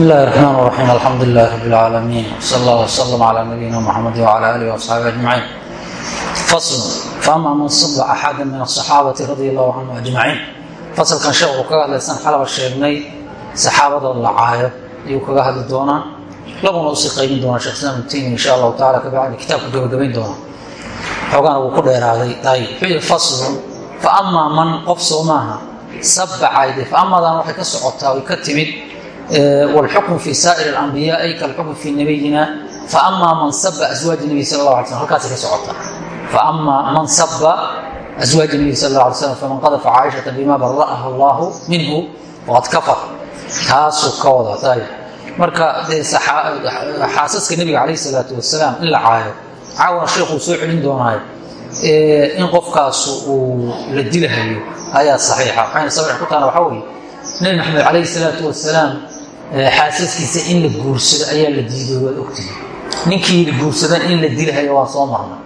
بسم الله الرحمن الرحيم الحمد لله رب العالمين وصلى الله وسلم على نبينا محمد وعلى اله واصحابه اجمعين فصل فاما من صب احدا من الصحابه رضي الله عنهم اجمعين fasalkan sheekh uu kaga hadlaysan xalaba sheegnay saxaabada la caayo ayuu kaga hadli doonaa labuna usii qaybin doonaa sheekh islaam ibn taymiya insha allahu taala kabacdi kitaabka gabagabayn doonaa xoogaana wuu ku dheeraaday ayib wuxuu yidhi faslun fa amaa man qof soo maaha sabba cayday fa amadan waxay ka socotaa way ka timid Eh, wاlxukm fi saa'ir اlanbiyaai kalxukm fi nabiyina faamaa man saba aswaaji nebi sal la ala sl halkaasay ka socota. Faamaa man saba aswaaji nebi sal la alay slam faman qadafa caaishata bima bara'aha allahu minhu faqad kafar. Taasuu ka wada marka dee xaasaska nebiga calayh salaatu wasalaam in la caayo caawana sheekuu soo celin doonaayo eh, in qofkaasu uu la dilahayo ayaa saxiixa. Waxayna saxiix ku tahana waxaa weye nebi maxamed calayhi salaatu wasalaam xaasaskiisa in la guursado ayaa la diiday waad ogtihi ninkii la guursadan in la dilahayo waan soo marnay.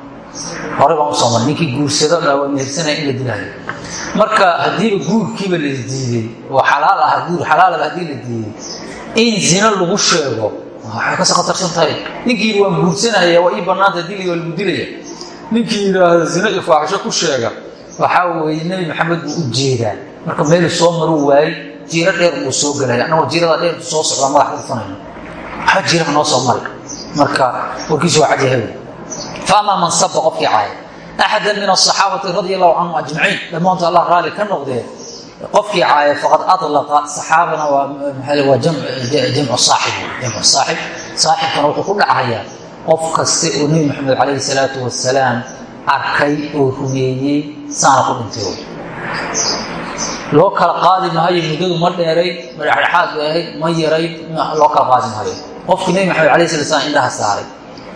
Hore baan u soo marnay. Ninkii guursado waa mehersanaya in la dilahayo marka haddiiba guurkiiba la diiday oo xalaal ah guur xalaalaba haddii la diiday in zina lagu sheego waxay ka soo khatarsan tahay. Ninkii yidhi waan guursanaya waa ii bannaanta dili waa lagu dilaya. Ninkii yidhaahdo zina iyo faaxisho ku sheega. Waxaa weeye nebi maxamed buu u jeedaa. Marka meelu soo maruu waayey jiiro dheer buu soo gelaya annagoo jiirada dheer soo socdaa madax dhufanayno waxba jiiraha noo soo mari. Marka warkiisu waa cadyahay faamaa man saba qofkii caaya. Axada min asaxaabati radia allahu canhum ajmaciin. Dhammaantu allah raali ka noqdee qofkii caaya faqad alaqa saxaabana waa jamcu saaxib jamcu saaxib. Saaxibkana wuxuu ku dhacayaa qof kaste oo nebi maxamed calayhi salaatu wasalaam arkay oo rumeeyey saana ku dhintay loo kala qaadi maayo muddadu ma dheerayd ma dhexdhexaad bay ahayd ma yarayd loo kala qaadi maayo. Qofkii nebi maxamed alay sala slam indhaha saaray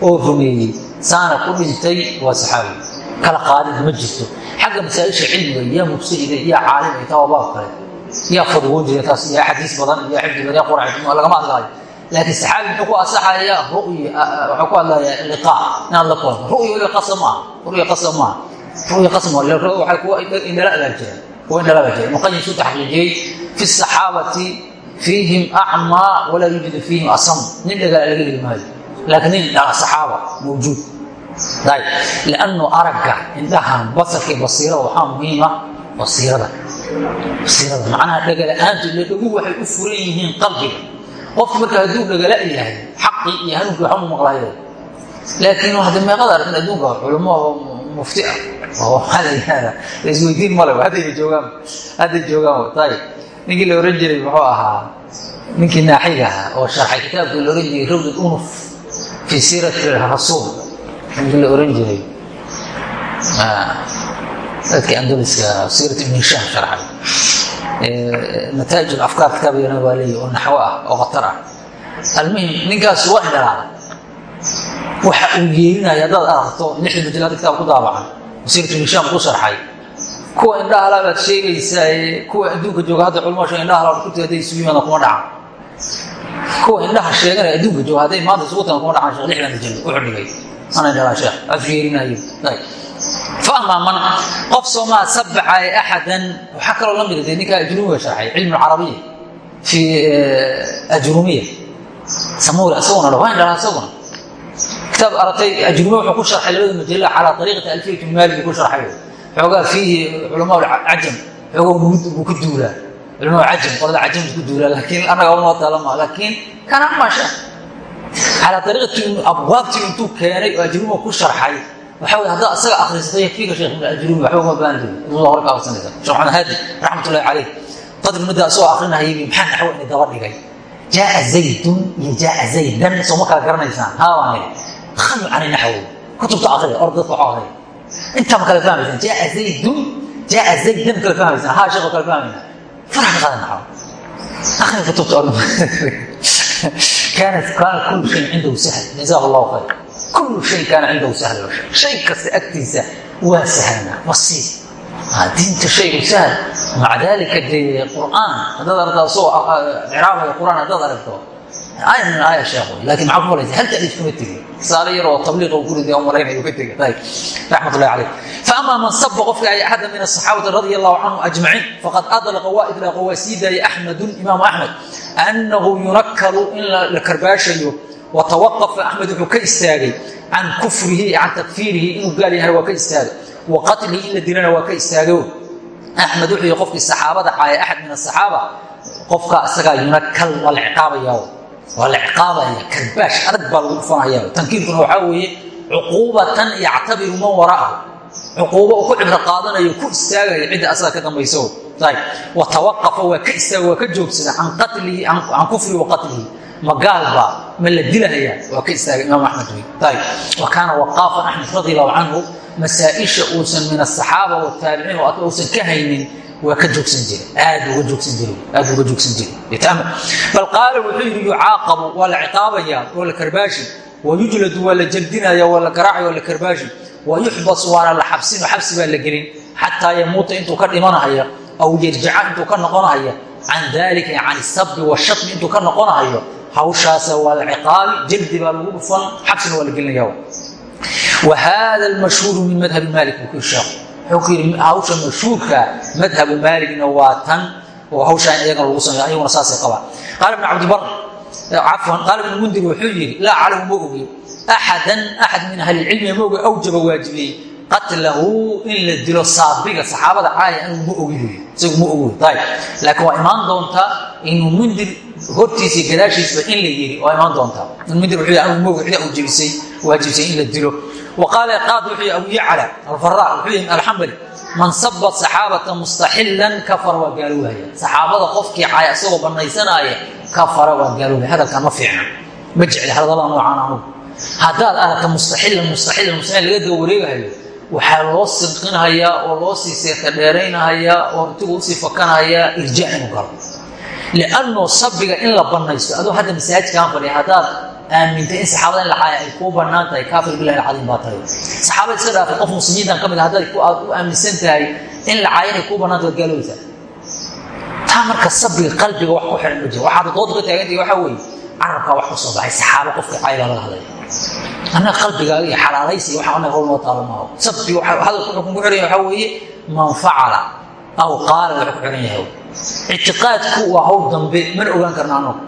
oo rumeeyey saana ku dhintay waa saxaabi. Kala qaadid ma jirto. Xagga masaaisha cilmiga yaa mubsida yaa caalim ay taa baab kale. Yaa fadwoon jira taas yaa xadiis badan yaa xifdi badan yaa quraan lagama hadlaayo. Laakiin saxaabi muxuu ku asaxaya ru'yi waxuu ku hadlaya liqaa inaad la kulanto ru'yi waliba qasam maaha ru'ya qasam maaha ru'ya qasam waxay kuwa indhala baa jira kuwa indhala baa jira muqayim su taxqiijiyey fi saxaabati fiihim acmaa walaa yujidu fiihim asam nin dhagaa laga heli maayo laakiin nin dhala saxaaba mawjuud ayb liannu aragga indhahan basarka basiirada waxaa muhiima basiirada basiirada macnaha dhagala-aantu ile dhagu waxay u furan yihiin qalbiga qofku marka hadduu dhagala yahay xaqii iyo hanuunkii waxba mu maqlayo laakiin hadda meeqada aragtin adduunka culamo mufti ah waxaa la yihahdaa laisweydiin male haddayna joogaan hadday joogaan ayb ninkii la ohan jiray muxuu ahaa ninkii naaxiga ahaa oo sharxay kitaabkii la ohan jiray rawdad unuf fii siirati rasuul ninkii la ohan jiray dadkii andaliska siirat ibn hishaam sharxay nataa'ij afkaar kitaabiyana waa leeyahy oo naxwo ah oo khatar ah almuhim ninkaas waa indhalaa waxa uu geelinaya haddaad aragto lixda mujalaada kitaab ku daabacan. Masiiratu hishaam ku sharxay. Kuwa indhaha alaa baad sheegaysaae kuwa adduunka jooga hadda culmosho indhaha alaa kutay haday isugu yimaadaan kuma dhacan kuwa indhaha sheeganaya adduunka jooga hadday maanta isugu tagaan kuma dhacan sheekh lixda mujalad wuxuu dhigay. Ana indhalaa sheekh afgeelinayo faamaa man qof soomaa sabacay axadan waxaa kaloo la mida dee ninkaa ajrumiga sharxay cilmu lcarabiya fi eh, ajrumiya. Samuri asaguna waa indhala asaguna kitaab aragtay ajrime wuxuu ku sharxay labada majalla calaa ariiqati alfiyat bn maalik ku sharxay. Xoogaa fiihi culamaa cajam xoogaa ku duulaa. Culamaa cajam qolada cajamta ku duulaa laakiin anaga unoo talama laakiin kana masha calaa ariiqati abwaabtii intuu keenay oo ajrime ku sharxay waxa wey haddaad asaga akrisato yakfiika sheekh min ajrime waxba uma baanle uda hore ka absanaysa sheekh maxamed haadi raxmatullahi caleyh tadrimada asagoo akrinahayb maxaa naxwo ini daba dhigay jaaa zaydun iyo jaaa zaydan. Sooma kala garanaysaan. Haabaan waan nidhi khanu cani naxwo kutubta akriya or dadka waxaa akriya intaa ma kala fahmaysaan jaa zaydun jaa zaydan ma kala fahmaysaan haa sheekh kala fahmayna faraha ka qaada naxwo akriya kutubta or كانت كان كل شيء عنده سهل جزاه الله خير كل شيء كان عنده سهل شيء كasta agtiisa waa sahlna basiir diinta shaygu sahl maca dalika dee qur'aan haddaad aragto asoo ciraabaya qur'aan haddaad aragto laakiin maa ku alaysa halka xadiis kuma tegin tusaale yaroo tabliiqa u ku riday o malaynay uka tegay ramat llahi alayh faama man saba qofka ay axada min asaxaabati radia allahu canhu ajmaciin faqad adlaqa waa idlaaqo waa sii daayay axmedun imaamu axmed annahu yunakalu in la karbaashayo watawaqafa axmed wuxuu ka istaagay can kufrihi can takfiirihi inuu gaal yahay waa ka istaagay wa qatlihi in la dilana waa ka istaagay axmed wuxuu yii qofkii saxaabada caaya axad min asaxaaba qofka isagaa yunakal waa la ciqaabaya waa la ciqaabaya karbaash adag baa lagu dhufanaya tankiirkuna waxaa weeye cuquubatan yactabiru man waraahu. Cuquubo uu ku cibro qaadanayo ku istaagaya cidda asaga ka dambayso. Watawaqafa waa ka istaaga waa ka joogsada can qatlihi can kufrihi wa ma gaalba ma la dilahaya waa ka istaaga imaam axmed wey wa kaana waqaafan axmed radi allahu canhu masaaisha uusan min asaxaaba wataabiciin uusan ka haynin waa ka joogsan jira aad uga joogsan jir aad uga joogsan jira bal qaala wuxuu yidhi yucaaqabu waa la ciqaabaya waa la karbaashi. Wayujladu waa la jaldinaya waa la garaacay waa la karbaashi. Wayuxbasu waana la xabsino xabsi baa la gelin. Xataa yamuuta intuu ka dhimanahaya aw yarjica intuu ka noqonahaya. Can dalika can isabi washatmi intuu ka noqonahayo hawshaasa waa la ciqaabi jaldi baa lagu dhufan xabsina waa la gelinaya. Wa hada almashhuuru min madhabi maalik buu ku hawsha mashhuurka madhabu maaligna waa tan oo hawshaan iyagana lagu sameeyo ayaguna saasay qabaan. Qaala ibn cabdibar cafwan qaala ibn mundir wuxuu yidhi laa aclamu ma ogi axadan axad min ahli lcilmi ma ogi awjaba waajibiyey qatlahu in la dilo saabiga saxaabada caaya anuu ma ogi isagu ma ogi ayb laakiin waa imaan doontaa inuu mundir hortiisa gadaashiisba in la yiri waa imaan doontaa mundir wuxuu yidhi anuu ma ogi cida uu jebisay waajibsay in la dilo qaala qaad wuxuu yih abu yacla alfara wuxuu yih alxambali man sabat saxaabata mustaxilan kafara waa gaaloobaya saxaabada qofkii cay isagoo bannaysanaaya kafara waa gaaloobaya hadalkan ma fiicna ma jecli hadallada noocaan anugu haddaad aragta mustaxilan mustaxilan mustaxil laga daba wareegahayo waxaa loo sinqinhayaa oo loo sii seerta dheeraynahayaa oo intigu u sii fakanhayaa irjaac inuu galo liannuu sabiga in la bannaysto aduu hadda masaajidkaan fadhiya haddaad aamintay in saxaabada in la caaya ay kuu bannaan tahay kaafir bilahi alcadiim baa tahay saxaabada iska dhaafay qof muslimiintan ka mid a haddaad aad u aaminsan tahay in la caaya inay kuu bannaan tahay gaaloobaysaa taa marka sabiga qalbiga wax ku xiran ma jiro waxaad dooda ka taagantahay waxaa weeye carabkaa wax ka soo baxay saxaabo qofka caaya baa laga hadlaya annaga qalbigaaga iyo xalaalaysi waxa anaga howl noo taalo maaho sabbi hadalku wuxuu kugu xiran yahay waxaa weeye man facala aw qaala wuxuu ku xiran yahay ictiqaadku waa hawl dambe mana ogaan karna anagu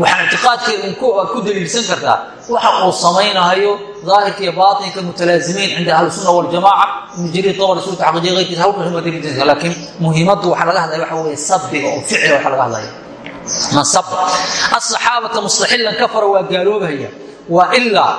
waxaan ictiqaadkeeda aad ku daliilsan kartaa waxa uu samaynahayo daahirka iyo baatinka mutalaazimiin cinda ahli sunna waljamaaca ibnu jariir tabari suurta xaqiijiya qayrkiisa halkan waa daliilsan laakiin muhiimaddu waxaa laga hadlaya waxa weeye sabiga oo ficila waxa laga hadlaya. Man sab. Asaxaabata mustaxilan kafara waa gaaloobahaya waa ilaa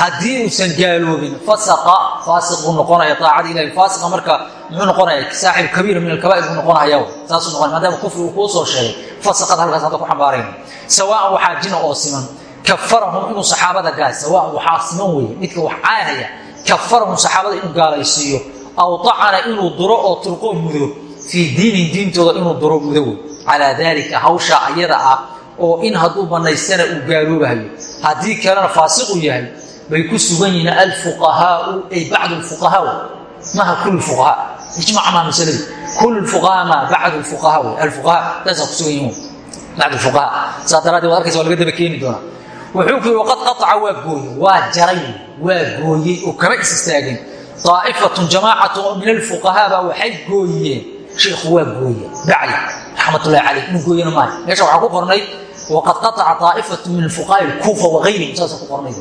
haddii uusan gaaloobin fasaqa faasiq buu noqonaya aacada ilahi faasiqa marka muxuu noqonaya saaxib kabiira min alkabaa'ir buu noqonaya saasuu noqonaya maadaama kufri uu kuu soo sheegay fasaqad halkaas hadda ku xambaarayna. Sawaan waxaa jina oo siman kafarahum inuu saxaabada gaay sawaan waxaa siman weeye midka wax caanaya kafarahum saxaabada inuu gaalaysiiyo aw dacana inuu duro oo turqoo mudo fii diinin diintooda inuu duro mudo wey calaa daalika hawshaa ayada ah oo in hadduu bannaystana uu gaaloobahayo haddii kalena faasiqu yahay bay ku sugan yihiin alfuqahaau ay bacdu lfuqahaa maha kul fuqahaa. Ijmac maa masaladu kul fuqahaa maa bacdu lfuqahaa wey alfuqahaa saasaa ku sugan yihiin bacd fuqahaa saa daraaddeed waad arkaysa waa laga daba keeni doonaa. Wuxuu ku yidhi waqad qataca waa gooye waa jaray waa gooyey oo kama is istaagin daa'ifatun jamaacatu oo min alfuqahaa baa waxay gooyeen. Sheikhu waa gooye bacli raxmatullahi caleyh inuu gooyena maayo meesha waxaa ku qornay waqad qataca daa'ifatu min alfuqahaa kuufa wagayrihim saasa ku qornay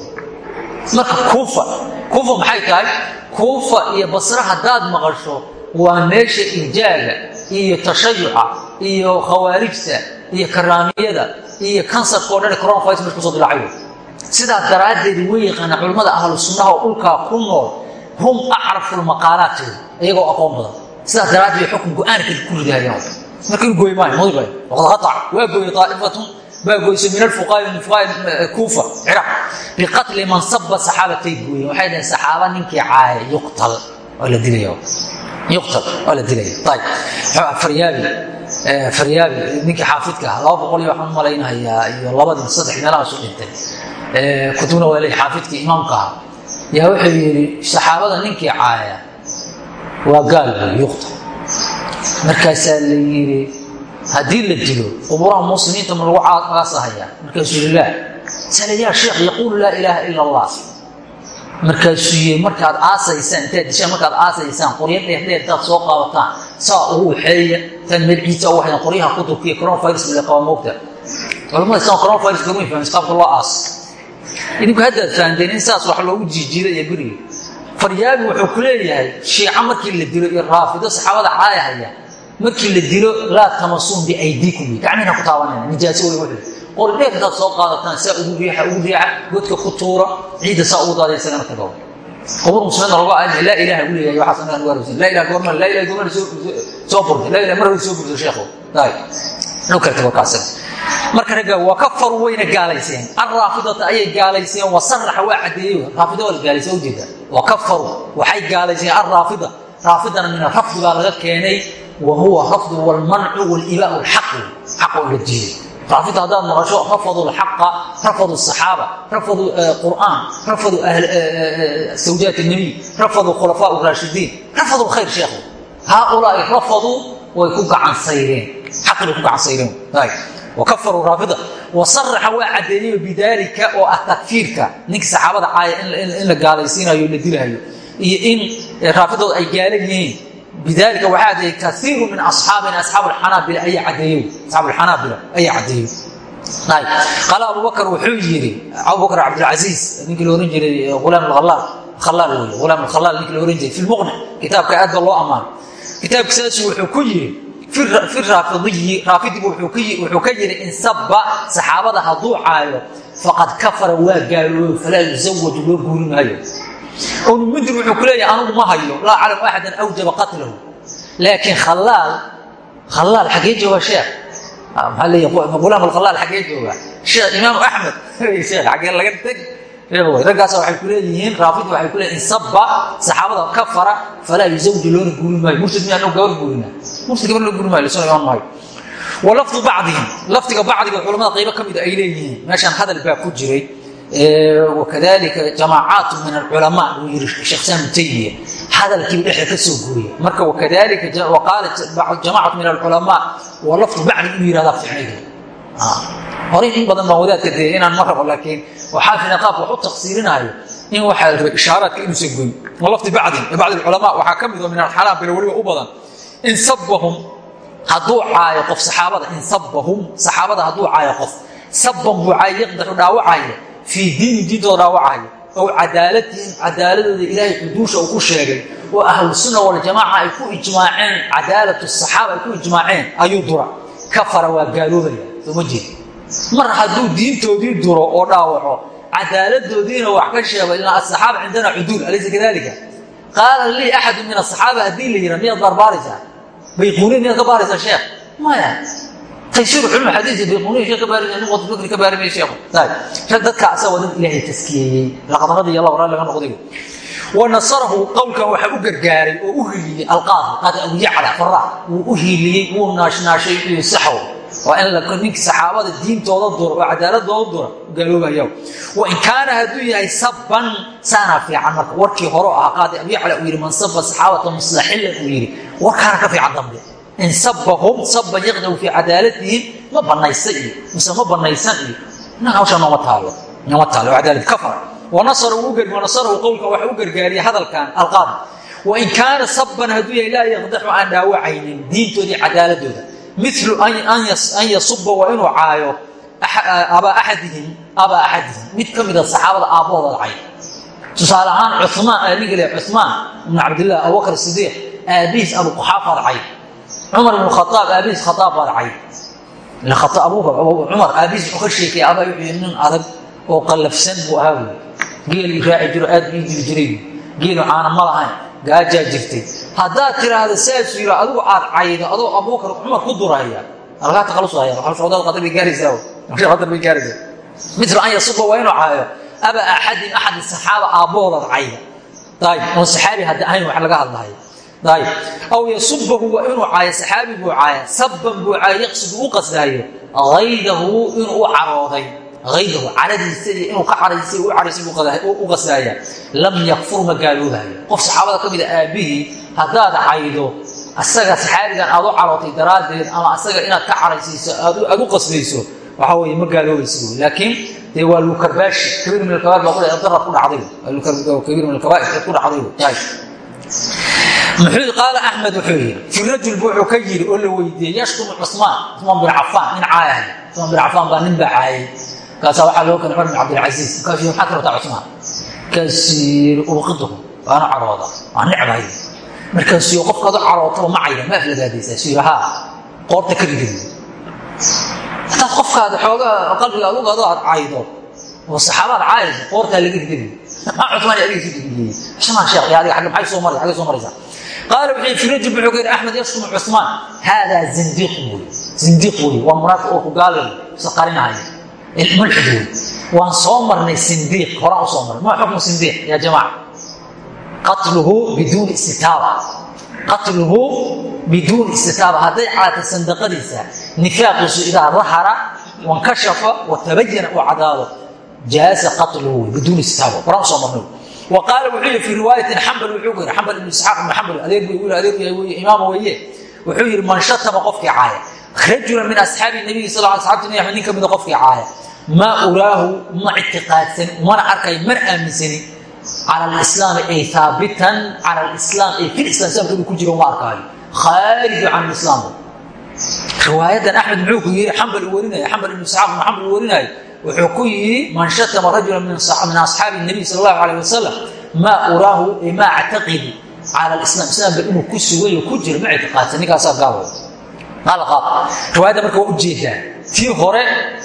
marka kuufa kuufa maxay tahay? Kuufa iyo basre haddaad maqasho waa meesha irjaaga iyo tashayuca iyo khawaarijta iyo karaamiyada iyo kansarka o dhan coronavirus mesh ku soo dilaacayo sidaa daraaddeed way yaqaana culimmada ahlu sunnaha ku nool hum acrafu lmaqaalaatooda iyagoo aqoon badan. Sidaa daraaddeed xukun go'aanka ku ridahayaan marka inu gooy waqad qatac waa gooyey daa'ifatun baa goyso min alfuqaai min fuqaai kuufa ciraaq biqatli man saba saxaabatay gooyen waxay dhaheen saxaaba ninkii caaya yuqtal waa la dilaya yuqtal waa la dilaya ayib faryaabi faryaabi ninkii xaafidka ah laba boqol iyo waxaan malaynahayaa iyo labadii saddex meelahaasu dhintay. Kutubna waa leey xaafidkii imaamka ahaa. Yaa wuxuu yidhi saxaabada ninkii caaya waa gaal yuqtal. Markaasaa la yidhi haddii la dilo quburaha muslimiinta ma lagu caasahaya markaasuu yii la salyaa sheekh yaquulu laa ilaaha ila allah. Markaasuu yii markaad aasaysaan intaad dishaan markaad aasaysaan qoryo dheerdheer intaad soo qaabataan saa ugu waxeeya intaad meel ciisa u waxdan qoryaha kutubkiiyo coronavirus la qaba moogta culamada islam coronavirus garma fahmis qaabka loo aas. Idinku haddaad fahanteen in saas wax loogu jiijiida iyo beriga faryaabi wuxuu ku leeyahay shiica markii la dilo iyo raafido saxaabada caayahaya markii la dilo laa tamasuun biaydiikum gacmihina ku taabanayna nijaaso wey wuxuu qori dheer haddaad soo qaadataan saa ugu riixa ugu riixa godka ku tuura ciidda saa ugu daada isagana ka gabo qubur muslimiinta lagu aadin laa ilaha ugu leeyahay waxaas anaga nugaa rusin laa ilaha goorma laa ilaha goorma soo furtay laa ilaha mar hore soo furtay sheekhu daay. Loo kala tago kaasina marka ragga waa ka faru wayna gaalayseen. Alraafidata ayay gaalayseen wasaraxa waa cadeeyo raafida waa la gaalaysa ujeeda wa kafaru waxay gaalayseen alraafida raafidana min arafdi baa laga keenay wa huwa rafdu walmancu walibaau lxaqi xaq oo la diiday raafida haddaad maqasho rafadu lxaqa rafadu saxaaba rafadu qur'aan rafadu zawjaat nabiy rafadu khulafaa raashidiin rafadu lkhayr sheekhu haaulaai rafaduu way ku gacan sayreen xaqi bay ku gacan sayreen wakafaruu raafida wasaraxa waa cadeeyeyo bidaalika oo ah takfiirka ninka saxaabada caaya in la gaalaysiinayo la dilahayo iyo in raafidooda ay gaala yihiin bidaalika waxaa cadeeyey kaiiru min asxaabina asxaab alxanaabila ayaa cadeeyo asxaab alxanaabila ayaa cadeeyo qaala abubakar wuxuu yidhi abubakar cabdilcasiis ninkii la ohan jiray ulaam alkhalaal khalaal wey ulaam alkhalaal ninkii la ohan jiray fi lmuqni kitaabka aad ba loo ammaano kitaabka sidaasu wuxuu ku yidhi fi raafidiyi raafidigu wuxuu ka yidhi in sabba saxaabada hadduu caayo faqad kafara waa gaaloobo falaa yusawaju loo guuri maayo ibnu mundir wuxuu ku leeyahay anugu ma hayo laa aclamu axadan awjaba qatlahu. Laakiin khalaal khalaal xaggee jooga sheekh? Maxaa leeyahay gulaam alkhalaal xaggee jooga? Sheekh imaamu axmed. Sheekh xaggee laga teg. Raggaas waxay ku leeyihiin raafid waxay ku leeyihiin sabba saxaabada kafara falaa yuzawju loona guuri maayo. Mursid miyaa noo gabar guurina? Mursid gabar loo guuri maayo la soo imaan maayo. Wa lafdu bacdihim. Lafdiga bacdiga culamada qaybo ka mida ay leeyihiin. Meeshaan hadal baa ku jiray wakadalika jamaacaatu min alculamaa uu yiri sheekh islam taymiya. Hadalkiiba dhexda ka soo gooya marka wakadalika waqaalat jamaacatu min alculamaa wa lafdu bacdi inuu yihahdaa ficnayda horay in badan baan wadaadka dee inaan ma rabo laakiin waxaa filan qaabka wax u taqsiirinayo in waxaa la rabay ishaaraadka inuusan goyn walafdi bacdin bacd alculamaa waxaa ka mid oo min alxanaabila weliba u badan. In sabahum hadduu caayo qof saxaabada in sabahum saxaabada hadduu caayo qof. Saban buu caayo yaqdaxu dhaawacaya fii diini diintooda dhaawacaya ow cadaalatihim cadaaladooda ilaahay xuduusha uu ku sheegay. Oo ahlusunna waljamaaca ay ku ijmaaceen cadaalatu saxaaba ay ku ijmaaceen ayuu dura kafara waa gaaloobaya sooma jeed mar hadduu diintoodii duro oo dhaawaco cadaaladoodiina wax ka sheego ilaa asaxaaba cindana cuduul alaysa kadalika qaala lii axadu min asaxaaba haddii la yidha miyaad baarbaaraysaa bayquuniya miyaad ka baaraysaa sheekh. Maya taysiir culum xadiisi bayquuniya sheekh ka baaraysa nin wad fikri ka baarimaya sheekhu rag dadka asaga dad ilaahay taskiyeeyey laqad radiya allahu raalli laga noqday wanasarahu qowlkan waxaa u gargaaray oo u hiiliyey alqaadi qaadi abu yacla fara wuu u hiiliyey wuu naashnaashay iyo saxow waa in ninka saxaabada diintooda dura oo cadaaladooda dura gaaloobaya wain kaana hadduu yahay saban saanaa fiican marka warkii hore ahaa qaadi abu yacla uu yidhi man saba saxaabata muslaxillan uu yidhi warkaana ka fiican dambe in sabahum saban yaqdaw fii cadaalatihim ma banaysa iyo mise ma banaysan iyo inaga hawshaa nooma taalo nooma taalo cadaalad kafar wanasarahu qowlkan waxa u gargaariyay hadalkan alqaadi wain kaana saban hadduu yahay laa yaqdaxu aan dhaawacaynin diintoodii cadaaladooda milu an yasuba waa inuu caayo abaa aadihim abaa axadihim mid ka mida saxaabada aabbahooda cay tusaale ahaan cumaan ninka le cumaan ibn cabdillah abubakr sidiiq aabihiis abu quxaafaad cay cumar ibn khaaab aabihiis khaaab baad cay cumar aabihiis wuxuu ka sheekay abaa wuxuu nin adag oo qallafsan buu ahaa geelii raaci jiro aad ii dili jiray. Geelu caana ma lahayn gaajaa jirtay. Haddaad tiraahdo saasuu yidhi adigu aad caydo adoo abubakar cumar ku duraya. Algaa taqalusaya socdaad qadar bay gaaraysaa qadar bay gaaraysaa mitl an yasuba waa inuu caayo aba axadin axad saxaaba aabbahoodaad cayda. Ayib oon saxaabi hadda ahayn wax laga hadlahayo aw yasubahu waa inuu caayo saxaabi buu caaya sabban buu caayo yaqsidu u qasdaayo haydahu inuu u carooday aydahu caradiisa iyo inuu ka caraysay u caraysay u qasdaaya lam yakfur ma gaaloobayo. Qof saxaabada ka mida aabbihii haddaad caydo asaga saxaabigan aad u carootay daraaddeed ama asaga inaad ka caraysayso aad u qasdayso waxaa weye ma gaaloobaysa laakiin dee waa lukarbaashi kabiir min alkabair baa ku dhacday. Alkabair eed ku dhacday qaala axmed wuxuu yidhi fi rajul bu wuxuu ka yidhi oo la weydiiyey yashtumu cusmaan. Cusmaan bin cafaan nin caayahay cumaan bin cafaan baa nin baa caayay markaasaa waxaa loo keenay cumar bin cabdilcasiis markaasuu maxaa ka rabtaa cusmaan. Markaasuu yiri ubiqiduhu waana carooda waa necbahay markaasuu qofkaad u carootaba ma cayda ma aflagaadaysaa suu yiri haa qoorta ka rigid hadaad qofkaada xoogaa qalbiga adugaado aad caydo oo saxaabaad caayayso qoortaa laga rigadi maxaa cusmaan adiga ka digiyey cusmaan sheekh adiga agga maxay soo maraysa xaggay soo maraysaa qaala wuxuu yidhi firajul wuxuu yidhi axmed yashkumu cusmaan haadaa zindiiq wey zindiiq wey waa munaafiq oo ku gaalay isa qarinahaya mulxid wey waan soo marnay sindiiq horaan u soo marnay ma xukmu sindiiq yaa jamaaca qatluhu biduuni istitaaba qatluhu biduuni istitaaba hadday caata sandaqadiisa nifaaqiisu idaa dahara wankashafa watabayana uu cadaado jaasa qatluhu wey biduuni istitaaba horaan u soo marnay qaala wuxuu yidhi fii riwaayatin xambal wuxuu ku yiri xambal ibnu isxaaq ibnu xambal adeeg bay wiil adeeg yahay weye imaama weeye. Wuxuu yidhi man shatama qofkii caaya. Rajulan min asxaabi nabiyi sal lla asabti nabi axmed nin ka mida qofkii caaya. Maa uraahu ma ictiqaadsan mana arkay mana aaminsani cala alislaami ay haabitan cala alislaam ay fil islam islaamka inuu ku jiro ma arkaayo. Khaariju can islaam riwaayadan axmed muxuu ku yidhi xambal uu werinaya xambal ibnu isxaaq ibnu xambal uu werinaayo wuxuu ku yidhi man shatama rajula min asxaabi nabiy sal allahu alayh wasalam maa uraahu maa actaqidu cala lislam islaamka inuu ku sugayo ku jiro ma ictiqaadsan ninkaasaa qaad riwaayadda marka waa u jeedaa tii hore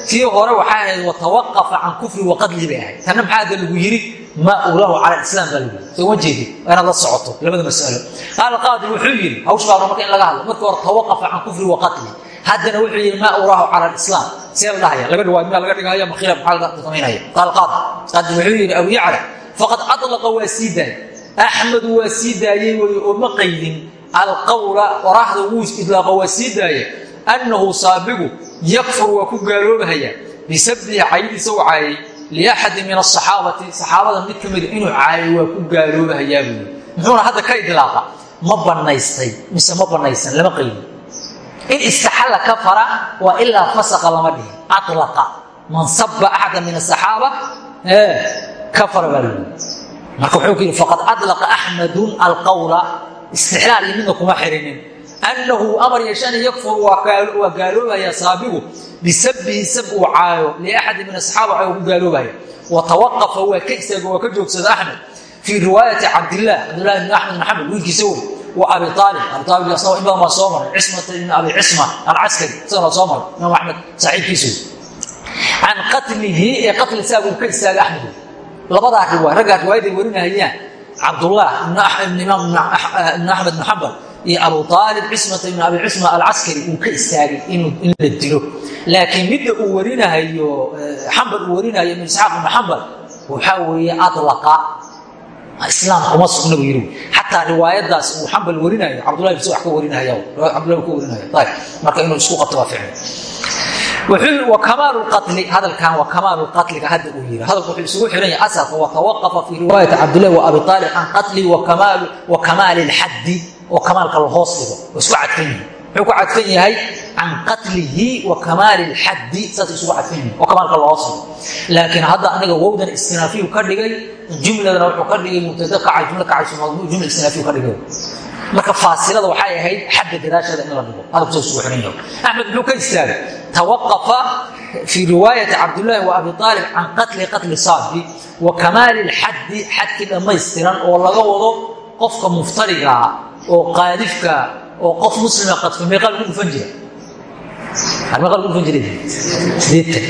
tii hore waxaa ahayd watawaqafa can kufri waqadli bay ahayd. Tanna maxaa hadda lagu yidhi? Maa uraahu cala islaam baa lagu yidhi. Soo ma jeedid waa inaad la socoto labada masalo. Qaal qaadi wuxuu yidhi hawsh baa marka in laga hadlo. Marka hore tawaqafa can kufri waqadli haddana wuxuu yidhi maa uraahu cala lislaam see la dhahaya laba dhawaad miyaa laga dhigaya makhila maxaa laga samaynaya qaal qaad. Qaadi wuxuu yidhi abu yacla faqad adlaqa waa sii daayey. Axmedu waa ma qaydin alqawla oraahda wuu idlaaqa waa sii daaya annahu saabigu yakfur waa ku gaaloobahaya bisabbihi caydiisa u caayay liaxadi min asaxaabati saxaabada mid ka mida inuu caayay waa ku gaaloobahayaa muxuuna hadda ka idlaaqa? Ma bannaystay mise ma bannaysan lama qaydin in istaxalla kafara waa ilaa fasaqa lama dhihin alaqa man saba axada min asaxaaba kafara baa marka wuxuu ku faqad adlaqa axmedun alqawla istixlaal iyo kuma xirinin annahu amar yeeshana yakfur waa gaaloobaya saabigu bisabbihi sab uu caayo liaxadi min asxaaba caayo ku gaaloobaya wa tawaqafa waa ka istaago waa ka joogsada axmed fii riwaayati cabdillaah cabdillahi bn axmed maxamed wiilkiisa wey wa abi aalib abi aalib asagoo in badan baa soo maray cismata ibn abi cisma alcaskari isagana soo maray imaam axmed saaxiibkiisu can qatlihi ee qatli saagu ka istaaga axmed labadaa riwaay raggaa riwaayaday warinahayaan cabdullah imaam ibn axmed ibn xambal iyo abu aalib cismata ibn abi cisma alcaskari uu ka istaagay in la dilo. Laakiin midda uu warinahayo xambal uu warinayo ibn isxaaq ibn xambal waxaa weeye adlaqa islaam kuma sugna buu yidhi xataa riwaayadaas muxambal warinayo cabdulahi bise wax ka warinahaya cabdulahi ka warinaya marka inuu isku qabto waa fiican amaal ali hadalkan waa amaal atliga hadda uu yii hadalku wuxuu isugu xihan yahay asalka watawaqafa fii riwaayati cabdilahi wa abi aalib can qatli wa kamaali lxaddi oo kamaalka la hoos dhigo isku cadkan yihi muxuu ku cadfan yahay can qatlihi wa kamaali lxaddi. Saas isugu cadfan yahay. Oo kamaalka loo siiyo laakiin aniga wowdan istinaafiyu ka dhigay jumladana wuxuu ka dhigay mubtada kaca jumla kacayso jumla istinafiyu ka dhigay. Marka faasilada waxay ahayd xagga gadaasheeda in la dhigo. Hadalku saa isugu xiran yahay. Axmed muxuu ka istaagay tawaqafa wa abi aalib can qatli qatli saabi wa kamaali lxaddi. Xadkii dhammaystiran oo laga wado qofka muftarigaa ah oo qaadifka oo qof muslima qadfa meeqaa lagu dhufan jira meeqaa lagu dhufan jiray? Sideetan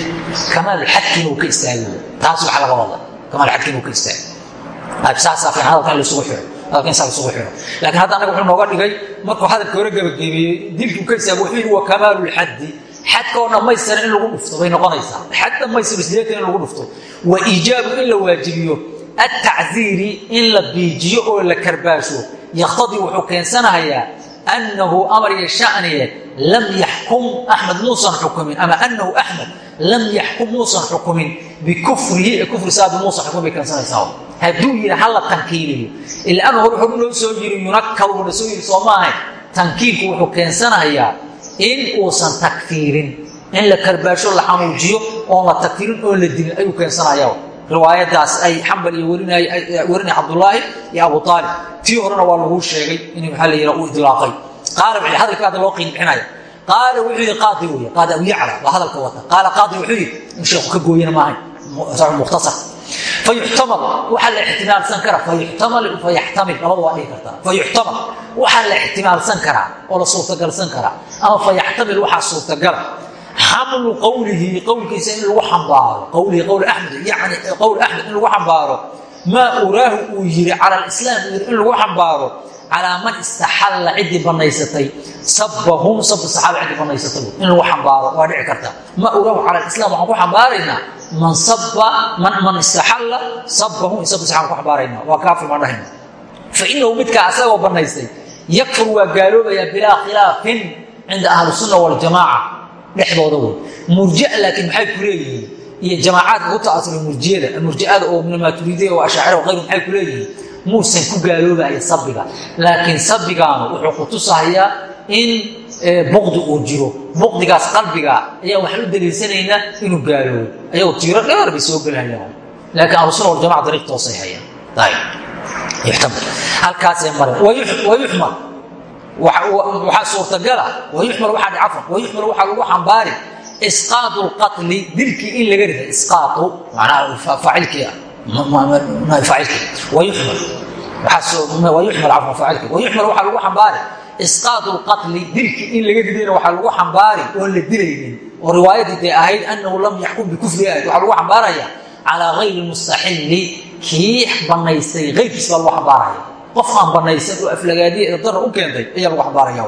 kamaal xadkiina uu ka istaagay taas waxaa laga wada kamaal xadkiina uu ka istaagay saasaa fiican hadalka in laysugu xiro laakiin hadda anaga wuxuu nooga dhigay markuu hadalka hore gabagabeeyey dilkii ka istaago wuxuu yidhi wa kamaalu lxaddi xadka oo dhammaystiran in lagu dhufto bay noqonaysaa. Xad dhammaystir sideetan in lagu dhufto. Wa iijaabu in la waajibiyo altacziiri in la biijiyo oo la karbaasho. Yaktadii wuxuu keensanahayaa annahu amar iyo shaniye lam yaxkum axmed muusan xukumin ama anahu axmed lam yaxkum muusan xukumin bikufrihi ee kufri saabi muusan xukumin bay keensanaysaa hadduu yidhi hala tankiiliyo ilaanu hor hor noo soo yiri yunakaruuna soo yiri soo maahay tankiilku wuxuu keensanayaa in uusan takfiirin in la karbaasho la xanuujiyo oon la takfiirin oon la dilin ayuu keensanaya riwaayadaas ay xambal iyo warinay cabdulaahi iyo abu aalib tii horena waa laguu sheegay in maxaa la uu idlaaqay. Qaala hadalka hadda loo qiin bixinaya qaala wuxuu yidhi qaadi wey qaadi abu yacla waa hadalka wata. Qaala qaadi wuxuu yidhi in sheekhu ka gooyana maahayn mukhtasar. Fayuxtamal waxaa la ixtimaalsan karaa. Fayuxtamal fayaxtamil labada waa dhihi kartaa. Fayuxtamal waxaa la ixtimaalsan karaa oo la suurtagalsan karaa. Ama fayaxtamil waxaa suurtagala xamlu qowlihi qowlkiisa in lagu xambaaro qowlihi qowl axmed yani qowl axmed in lagu xambaaro maa uraahu uu yiri cala alislaam uu yiri in lagu xambaaro calaa man istaxalla ciddii banaysatay sabahum saba saxaaba ciddii banaysatay in lagu xambaaro waa dhici karta maa uraahu cala alislam waxaan ku xambaaraynaa man saba man man istaxalla sabahum saba saxaaba ku xambaaraynaa waa kaafir maan dhahayna fa inahu midkaa asagoo banaystay yakfur waa gaaloobayaa bilaa khilaafin cinda ahli sunna waljamaaca dhexdooda wey murjia laakiin maxay ku leeyihiin? Iyo jamaacaadka ku ta'asura murjiyada murjiada oo min maaturiidiya oo ashaacira hayru maxay ku leeyihiin? Muusan ku gaaloobaya sabiga laakiin sabigaanu wuxuu ku tusahayaa in buqdi uu jiro. Buqdigaas qalbiga ayaa waxaan u daliilsanaynaa inuu gaaloobo. Ayagoo tiiro dheer bay soo gelhayaan laakiin ahlusuna waljamaca dariiq toosay hayaan. Yuxtamal halkaasay mareen wayuxmal waxaa suurtagala wayuxmal waxaa dhacafan wayuxmal waxaa lagu xambaari isqaadu lqatli dilkii in laga rida isqaadu macnaha faacilkii faacilkii wayuxmal wayuxmal cafwan faacilkii. Wayuxmal waxaa lagu xambaari isqaadu lqatli dilkii in laga ridayna waxaa lagu xambaari oon la dilaynin. Oo riwaayadii day ahayd anahu lam yaxkum bikufri ahayd waxaa lagu xambaaraya calaa gayri mustaxilli kii banaystay ayrkiis baa lagu xambaaraya qof aan banaysan oo aflagaadiya dara u keentay ayaa lagu xambaaraya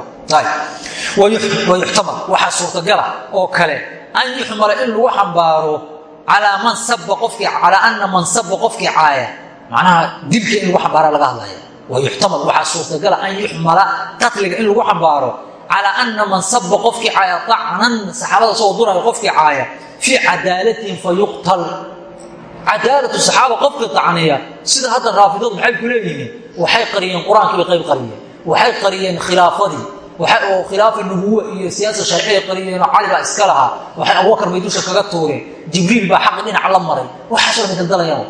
wayuxtamal waxaa suurtagala oo kale an yuxmala in lagu xambaaro calaa man saba qofkii calaa ana man saba qofkii caaya. Macnaha dilka in lagu xambaara laga hadlaya wayuxtamal waxaa suurtagala an yuxmala qatliga in lagu xambaaro calaa ana man saba qofkii caaya acnan saxaabada soo duraya qofkii caaya fii cadaalatin fayuqtal cadaalatu saxaaba qofkii tacniya sida hadda raafidadu maxay ku leeyihiin waxay qariyeen qur'aankii bay qayb qariyeen. Waxay qariyeen khilaafadii. Khilaafa nubuwa iyo siyaasa sharciya qariyeenoo cali baa iska lahaa. Waxay abubakar bay dusha kaga tuureen. Jibriil baa xaqi dhinac la maray. Waxaasoo dhan daldalayaan.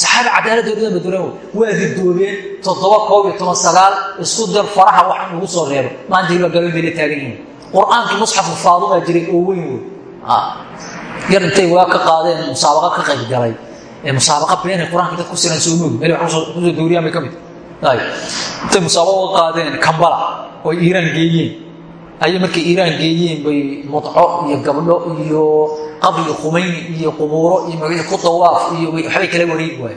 Saxaaba cadaaladoodan ba dureen waa ridoobeen toddoba koob iyo toban sagaal isku dar faraha wax in lagu soo reebo. Maanta la galo bay la taagan yihiin. Qur'aankii musxafu faadumaa jiray oo weyn wey yar intay waa ka qaadeen musaabaqa ka qayb galay. Musaabaqa beenay qur'aankii dad ku siran soo moogi meel wax ku soo dowriyaan bay ka mid intay musaabaqa uga qaadeen kambala oo iiraan geeyeen. Ayay markay iiraan geeyeen bay mudco iyo gabdho iyo qabri khumayni iyo qubuuro iyo magaci ku dawaaf iyo waxbay kala wareegi waaye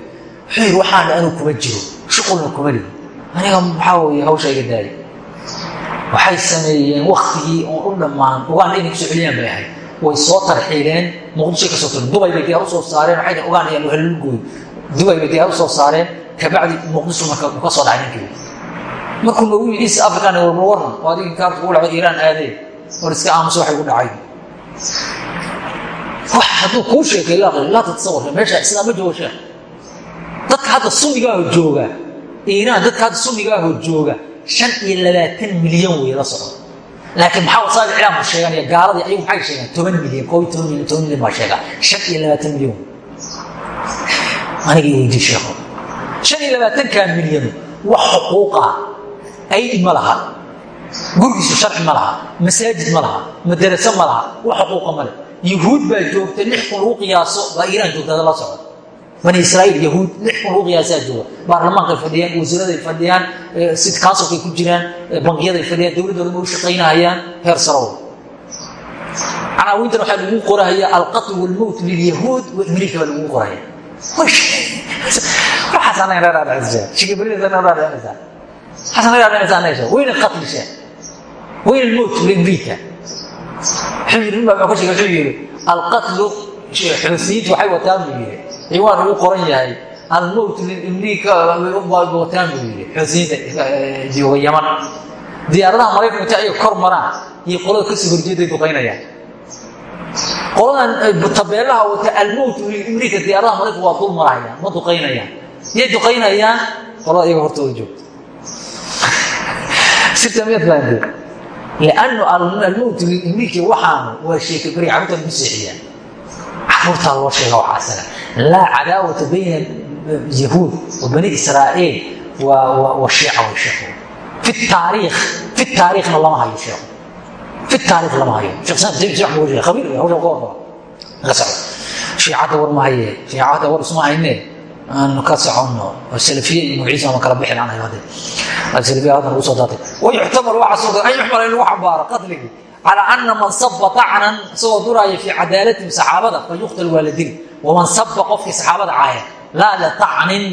wuxuu yidhi waxaana anuu kuma jiro shuqulna kuma lihi aniga maxaa weeye hawsha iga daali waxay sameeyeen waktigii oon u dhammaan ugaana inay ku soo celiyaan bay ahayd. Way soo tarxiileen muqdishoy ka soo tareen dubay bay diyaar u soo saareen waxay dhaheen ogaanayaan halulgooy dubay bay diyaar u soo saareen kabacdi muqdisho marka ka soo dhacay ninkii markuu east african warma waran oo adigii kaarta ugu dhacay iiraan aadee war iska aamuso waxay ugu dhacay wax hadduu kuu sheekay laa tatasawar meesha islaam ma joogo sheekh dadka hadda sunnigaaho jooga iiraan dadka hadda sunnigaaho jooga shan iyo labaatan milyan wey la socdo laakiin maxaa wasaaic iclaamku sheeganaya gaaladii ayagu maxay sheegaan toban milyan koob toban milyan toban milyan baa sheegaa shan iyo labaatan milyan shan iyo labaatankaa milyan wax xuquuqa aydi ma laha. Gurigiisu sharci ma laha masaajid ma laha madaraso ma laha wax xuquuqa ma leh yahuud baa joogta lix kun lagu qiyaaso baa iiraan joogtada la socda bani israaiil yahuud lix kun lagu qiyaasaa jooga baarlamaankay fadhiyaan wasiiraday fadhiyaan sid kansulkay ku jiraan bangiyaday fadhiyaan dowladdooda ma u shaqaynahayaan heer sarow canaawintan waxaa lagu qorahaya alqatl walmowt lilyahuud wa amerika baa lagu qoraya alqatlu xuusiyiintu waxay wataan buu yidhi ciwaan ugu qoran yahay almowt liamerica wataan buu yidhi xuusiyiinta jooga yaman diyaaradaha maraykanka inta ay kor maraan iyo qolada ka soo horjeeday duqaynayaan qoladan tabeelaha wata almowt liamerica diyaaradaha maraykanka waa dul marahayaan ma duqaynayaan yay duqaynayaan qolada iyaga hortooda joogta. Sirta miyaad fahamtee liannu almowt liamerica waxaanu waa sheeka beri carruurta lagu caruurtaa loo sheega waxaasaga laa cadaawata bayna yahuud wa bani israa'iil wa shiica wa sheekhu fi taariikh fi taariikhna lama hayo sheekhu fi taariikh lama hayo. Shiicadda war ma haye. Shiicadda war isma hayne aanu ka soconno salafiye iyo magaciisa ama kala bixin aan hayade salafiye hadda ugu soo daatay. Wayuxtamar waxaa soo an yuxmala in lagu xambaaro qatligii calى ana man saba طacnan isagoo duraaya fii cadaalatihim saxaabada fayuqtal waa la dili waman saba qofkii saxaabada caaya laa litacnin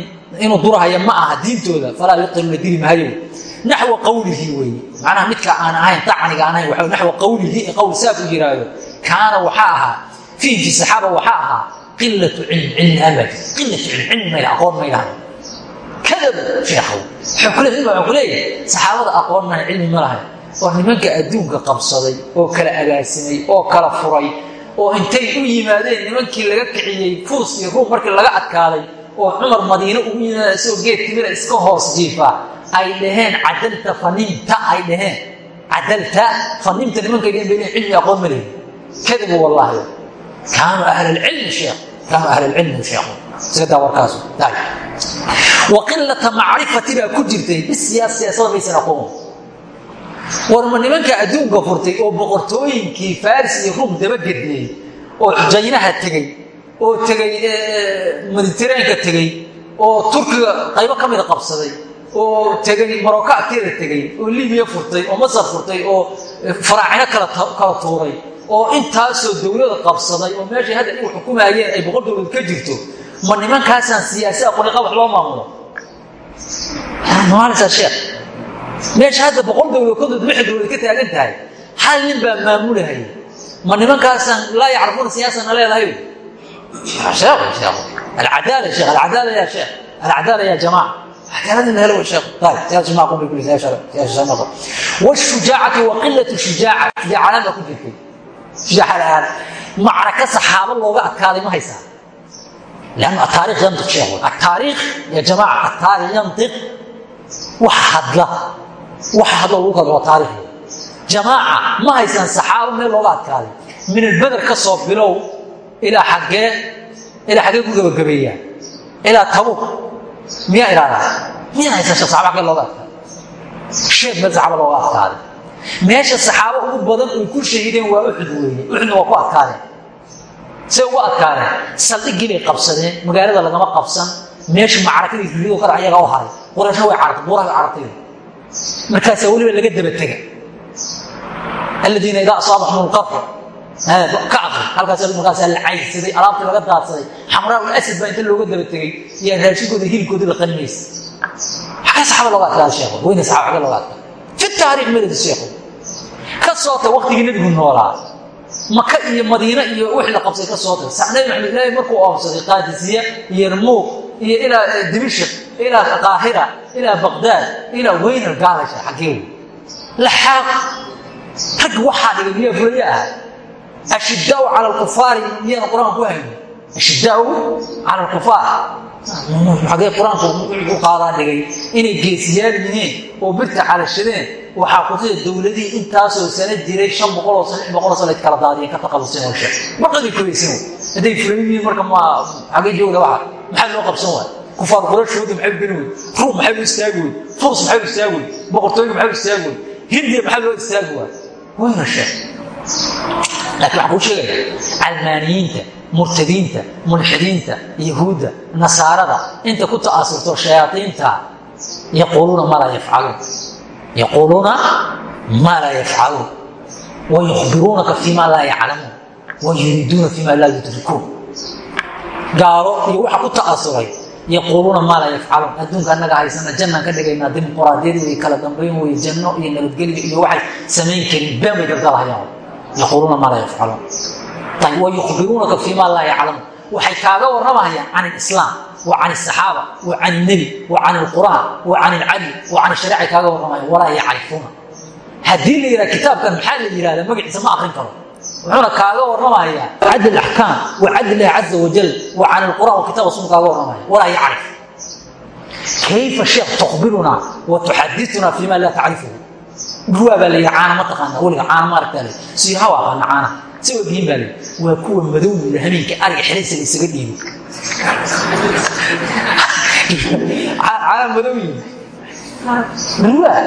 inuu durahaya ma aha diintooda falaa yuqtalu la dili maayo naxwa qawlihi weeye macnaha midka aan ahayn tacniga aan ahayn waa naxwa qawlihi qowl saas u yiraahdo kaana waxaa ahaa fiihi fi saxaaba waxaa ahaa qilatu cilm cilmi amad qilatu cilm cilmi mayla aqoon maylahay kadab sheekhow wuxuu ku leeyahay saxaabada aqoon mahay cilmi ma lahay oo nimanka adduunka qabsaday oo kala agaasimay oo kala furay oo intay u yimaadeen nimankii laga kiciyey fuus iyo ruum markii laga adkaaday oo cumar madiine ugu yimaada isagoo geed timida iska hoos jiifa ay dhaheen cadalta fanimta ay dhaheen cadalta fanimta nimanka dhaheen bay cilmi aqoon ma lehin kadibu wallaahi kaanu ahl alcilmi sheekh kaanu ahl alcilmi sheekhu iska daa warkaasu. Wa qilata macrifati baa ku jirtay bisiyaas siyaasada maysan aqoon. Warma nimanka adduunka furtay oo boqortooyinkii faris iyo ruum dabagediyey oo xujaynaha tegey oo tegey mediteraanka tegey oo turkiga qaybo ka mida qabsaday oo tegey marocco agteeda tegey oo libiya furtay oo masar furtay oo faraacino kala tuuray oo intaasoo dowladda qabsaday oo meeshay hadda igu xukumayeen ay boqol dowlad ka jirto ma nimankaasaan siyaasi aqooniqa wax loo maamulo? Maalisa sheekh? Meesha hadda boqol dowlad kodood wixii dowlad ka taagan tahay hal nin baa maamulahaya ma nimankaasaan laa yacrifuuna siyaasana leedahay? Sheekh sheekh alcadaala sheekh alcadaala ya sheekh alcadaala ya jamaaca hujaacati wa qila shujaaca shujaacadaan baa ku jirtay shujaaca laaan macraka saxaabo looga adkaaday ma haysaa an ataariikh yantiq sheekhu ataariikh ya jamaca ataariikh yantiq wax hadla wax hadla lagu kala waa taarikh jamaaca ma haysaan saxaabo meel looga adkaaday min albeder ka soo bilow ilaa xagee ilaa xagee ku gabagabeeyaa ilaa tabuuq miyaa idhahdaa miyaa haysan sheekh saxaaba xaggee looga sheeg meel saxaaba looga adkaaday meesha saxaabo ugu badan ay ku shahiideen waa uxud weeye. Uxudna waa ku adkaadeen say ugu adkaadeen saldhiggii qabsadeen magaalada lagama qabsan. Meesha macrakadii rido kale ayagaa u haray. Qurayshna way carartay buuraha carartay. Markaasaa weliba laga daba tega. Aladiina idaa asaabahum lqarxu ka aqri halkaas markaasaa la caydsaday alaabtii laga daadsaday. Xamraa ul asad baa inta looga daba tegey yaa raashinkooda hilibkooda la qanimaysa. Xagee saxaaba looga adkaada sheekhu weyna saxaaba xagee looga adkaada fi taariikh meleda sheekhu ka soota waqtigii nebigu noolaa. Maka iyo madiine iyo wixii la qabsay ka soota nabi maxamed ilaahay markuu oobsaday qaadisiya yarmuuq iyo ilaa dimishq ilaa qaahira ilaa baqdaad ilaa weynar gaalasha xaggee laxaaq rag waxaa dhigay miyaa fulaya ah ashidaau cala alkufaari miyana qur'aan ku hayno ashidaau cala alkufaar xagee qur'aanku u qaadaa dhigay inay geesiyaal yihiin oo birta calashadeen. Waxaa kutuda dowladihii intaasoo sano jiray shan boqoloo sano lix boqoloo kala daadiyeen ka taqalusin oo sheeg marqadii kubaysan wey hadday fulan marka ma xagee joogda waxa. Maxaa loo qabsan waay? Kufaar qurashooda maxay u geli wey maxay u istaagi maxay u istaagi maxay u hindiya maxaa loo istaagi waay laakiin waxaan kuu sheegaya calmaaniyiinta murtadiinta mulxidiinta yahuudda nasaarada inta ku ta'asurto shayaaiinta yaquuluuna maa laa yafcaluun yaquuluuna maa laa yafcaluun wayukhbiruunaka fima laa yaclamuun wayuriiduuna fima laa yudrikuun gaalo iyo waxa ku ta'asuray yaquuluuna maa laa yafcaluun adduunka annaga haysana jannaan ka dhigaynaa dimuquraadiyad wey kala dambayn wey janno iyo nabadgelyo iyo waxay samayn karin been bay gardalahayaan yaquuluuna maa laa yafcaluun ayb wayukhbiruunaka fima laa yaclamuun waxay kaaga warramayaan can alislaam wa asaxaaba wa can ilnebi wa alqur'aan wa can alcadli wa ashariicay kaaga warramayaan walaa yacrifuuna haddii la yidhaha kitaabkan maxaa la yidhahdaa magaciisa ma akrin karo wuxuuna kaaga warramayaa cadl axkaam wa caza wajal wa can alqur'an wa kitab sun kaaga warramaya walaa yacrif kayfa sheekh tukhbiruna wa tuxadituna laa tacrifuhu duwaa baa la yidhi caana ma taqaana weliga caana ma aragtaa le siyaha waa aqaana caana. Si ogyihiin baa le waa kuwa madow buula hameenka ariga xelaysa la isaga dhiibo. Caana madow yihiin dhurwaa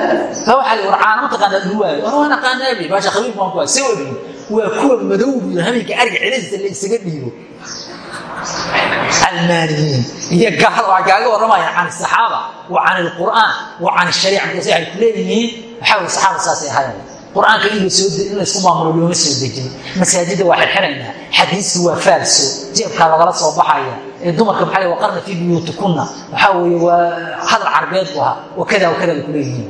baa waxaa la war caana ma taqaanaa dhurwaa war waan aqaanaabi baasha khabiir baan ku ah se wadi waa kuwa madow buu habeenka ariga celadiisa la isaga dhiibo almaaniyiin iyo gaal waa kaaga warramaya can asaxaaba wa can alqur'aan wa can ashariica markaas waxay ku leeyihiin waxaa way saxaaba saasay ahaayeen qur'aanka in laysku maamulo looma soo dejin. Masaajidda waa xirxiraynaa xadiiska waa faalso jeebkaa lagala soo baxaya ee dumarka maxaa waqarna fii buyuutikunna. Waxaa weeye waa hadal carbeed bu ahaa. Wakada wakada bay ku leeyihiin.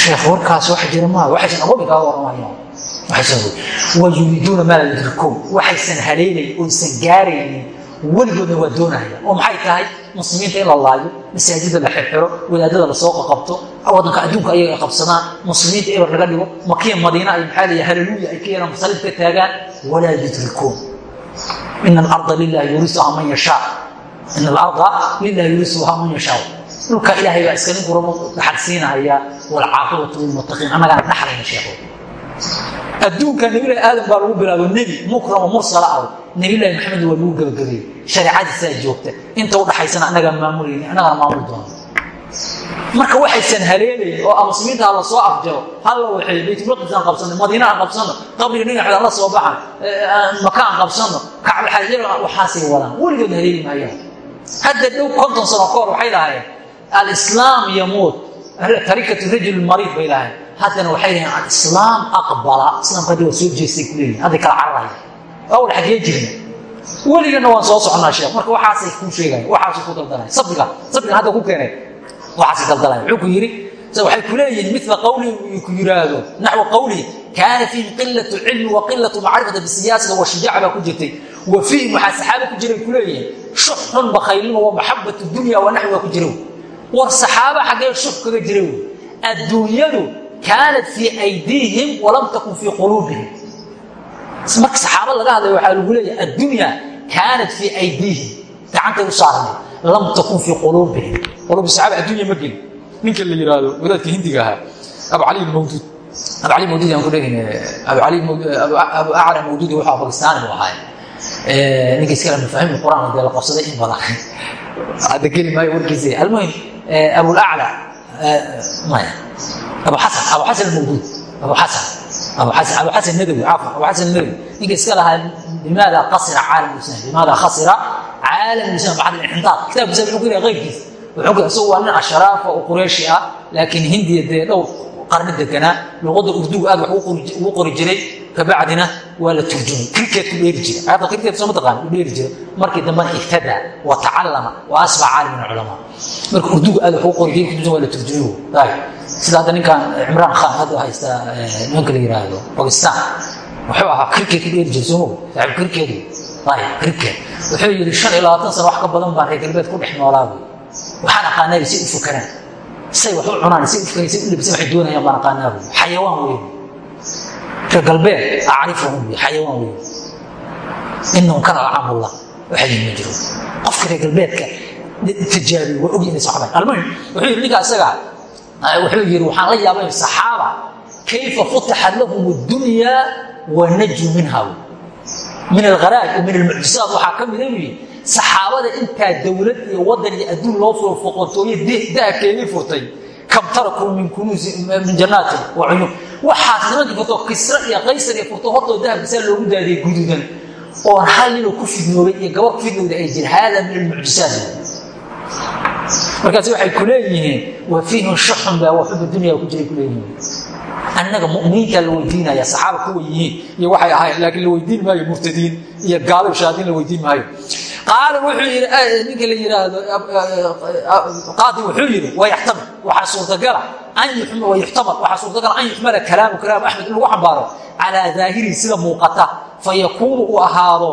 Sheekh warkaas wax jira maa waxaysan aqooni kaaga warramayaan wayuriiduuna maa laa yudrikuun waxaysan haleelayn oysan gaaraynin weligoodna waa doonaya. Oo maxay tahay? Muslimiinta in la laayo masaajida la xirxiro wadaadada la soo qaqabto wadanka adduunka ayaga ay qabsadaan muslimiinta eber laga dhigo makiya madiina ay maxaa leeya haleluuya ay ka yeelaan masaliid ka taagaan walaa yudrikuun ina alarda lilahi yurisuhaa man yashaa. Ina alarda lilahi yurisuhaa man yashaa. Dhulka ilaahay baa iska nin kurama dhaxal siinahaya walcaaqibatu lilmuttaqiin. Annagaana dhaxlayna sheekho adduunka nabilahi aadam baa lagu bilaabo nebi mukramo mursala ah nabilahi maxamed waa lagu gebagabeeyey shareecadiisaa joogta. Inta udhaxaysana annagaa maamulayni annagaana maamuli doona marka waxaysan haleelayn oo muslimiinta la soo afjaro. Halla waxay baytulmaqdis aan qabsano madiina aan qabsano qabriga dhinaxda la soo baxan maka aan qabsano kacbalxaajir waxaasay wadaan weligood haleeli maayaan hadda dhow konton sano ka hor waxay lahaayeen alislaam yamuut tarikatu rajul mariid bay lahayen haddana waxay leeyiin alislaam aqbala. Islaamka haddi waa soo jeestay ku leeyihiin hadday kala cararaya awal xagee jirna. Weligana waan soo soconaa sheekh. Marka waxaasay kuu sheegayan waxaasay ku daldalaya sabriga sabrigan hadda ku keenay. Waxaasay daldalaya wuxuu ku yidhi waxay ku leeyihiin mila qawli ku yiraahdo naxwa qawlihi kaana fiihim qilatu cilmi wa qilatu macrifata bisiyaasada wa shijaaca baa ku jirtay. Wa fiihim waxaa saxaaba ku jiray ku leeyihiin shuxun bakhaylnimo wa maxabatu dunya wa naxwiga ku jira war saxaaba xaggee shux kaga jira wey adduunyadu kaanat fii aydiihim walam takun fii quluubihim. Marka saxaaba laga hadlaya waxaa lagu leeyahay addunya kaanat fii aydiihim. Gacantay u saarnay. Lam takun fii quluubihim. Quluub saxaaba addunya ma gelin. Ninka la yidhaahdo wadaadka hindiga ahaa abu cali mawduud. Abu cali mawduud aan ku dhehine abu acla mawduudi waxaa pakistaani buu ahaay ninka iskala mafahimi quraan dee la qabsaday in badan hadda geli maayo warkiisa. Almuhim abulacla maya abu xasan abu xasan mawduud abu xasan abu xasan abu xasan nadawi cafwan abu xasan nadawi ninka iska lahaa limaada qasira caalam islam limaada khasira caalam islam bacd inxitaaq kitaabkiisa wuxuu ku yahay qaybkiisa wuxuu ku isagu waa nin asharaafa oo qurayshi ah laakiin hindiya dee dhowr qarni deganaa luqadda urdugu aad wax ugu qori jiray kabacdina waa la turjumay krikeet ku dheeri jira ayadda krikeet soo mataqaan u dheeri jira markii dambena ihtada wa tacallama wa asbax caalim min culamaa marka urdugu aad wax ugu qori jiray kutubtan waa la turjumay daay sida hadda ninkan cimraan khan hadda haysta nimanka la yiraahdo bakistan wuxuu ahaa krikeet ku dheeri jiray soo moga saaxiib krikeet daay krikeet wuxuu yidhi shan iyo labaatan sano wax ka badan baan reer galbeed ku dhex noolaa buy waxaan aqaanaa si u fukaraan say wax u cunaan say u fukaraan say u labisan waxay doonayaan baan aqaanaa buy xayawaan weyn reer galbeed acrifahum xayawaan inahum kana alcamullah waxa yimi ma jiro qofka reer galbeedka tijaabiyo waa ogi inaysa waxbayn almuhim wuxuu yidhi ninka isaga wuxuu yidhi waxaan la yaabay saxaaba kayfa futixat lahum addunya wa najuu minha min algharaaj wa min almucjisaat waxaa ka mida yidhi saxaabada intaa dowlad iyo wadan iyo adduun loo furo foqontooyo dahabkeedii furtay kam min kunuusi min jannaatin wa cuyuun waxaas nimankii furto kisra iyo qaysar iyo furto hortoo dahabkiisaa loogu daadiyey guduudan. Oon hal ninoo ku fidnoobay iyo gabar ku fidnowda ay jir hada min almucjisaat markaas waxay ku leeyihiin wa fiihim shuxun baa waxubu dunya ku jiray ku leeyihiin. Annaga muminiintaa la weydiinaya saxaaba kuwa yihiin iyo waxay ahayn laakiin la weydiin maayo murtadiin iyo gaalib shaadiin la weydiin maayo qaala wuxuu yidhi ninka la yidhaahdo qaadi wuxuu yidhi wayaxtamil waxaa suurtagala wayuxtamal waxaa suurtagala an yuxmala kalaamu kalaamu axmed in lagu xambaaro calaa daahirihi sida muuqata fayakuunu uu ahaado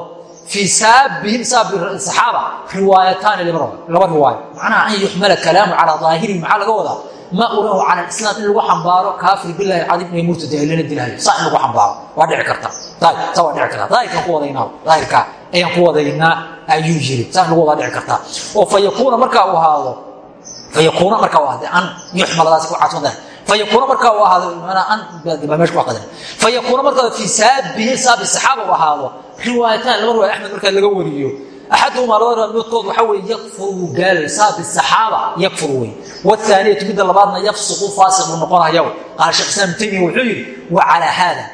fii saabihim saabi saxaaba riwaayataani laba riwaayo macnaha an yuxmala kalaamu calaa daahirihi maxaa ma urahu cala islaam in lagu xambaaro kaafir bilahi cadiim inay murtada lana dilahayo saa in lagu xambaaro. Waa dhici karta. Saa waa dhici karta. Daahirkaan ku wadaynaa. Daahirkaa ayaan ku wadaynaa ayuu yiri. Saa in lagu wadaa dhici kartaa oo fa yakuuna markaa uu ahaado fa yakuuna markaa uu ahaado an yuxmaladaas ku caasmadan fayakuuna markaa uu ahaado an baa meesha ku qadaran fayakuuna markaa fii saabihi saabi saxaaba uu ahaado riwaayataan laba riwaaya axmed markaa laga wariyo axaduhumaa labada midkood waxaa weye yakfur wuu gaalay saa bisaxaaba yakfur wey waaniyatu midda labaadna yafsuqu faasiq buu noqonaya qaala shekh islaam taymiya wuxuu yidhi wa calaa haada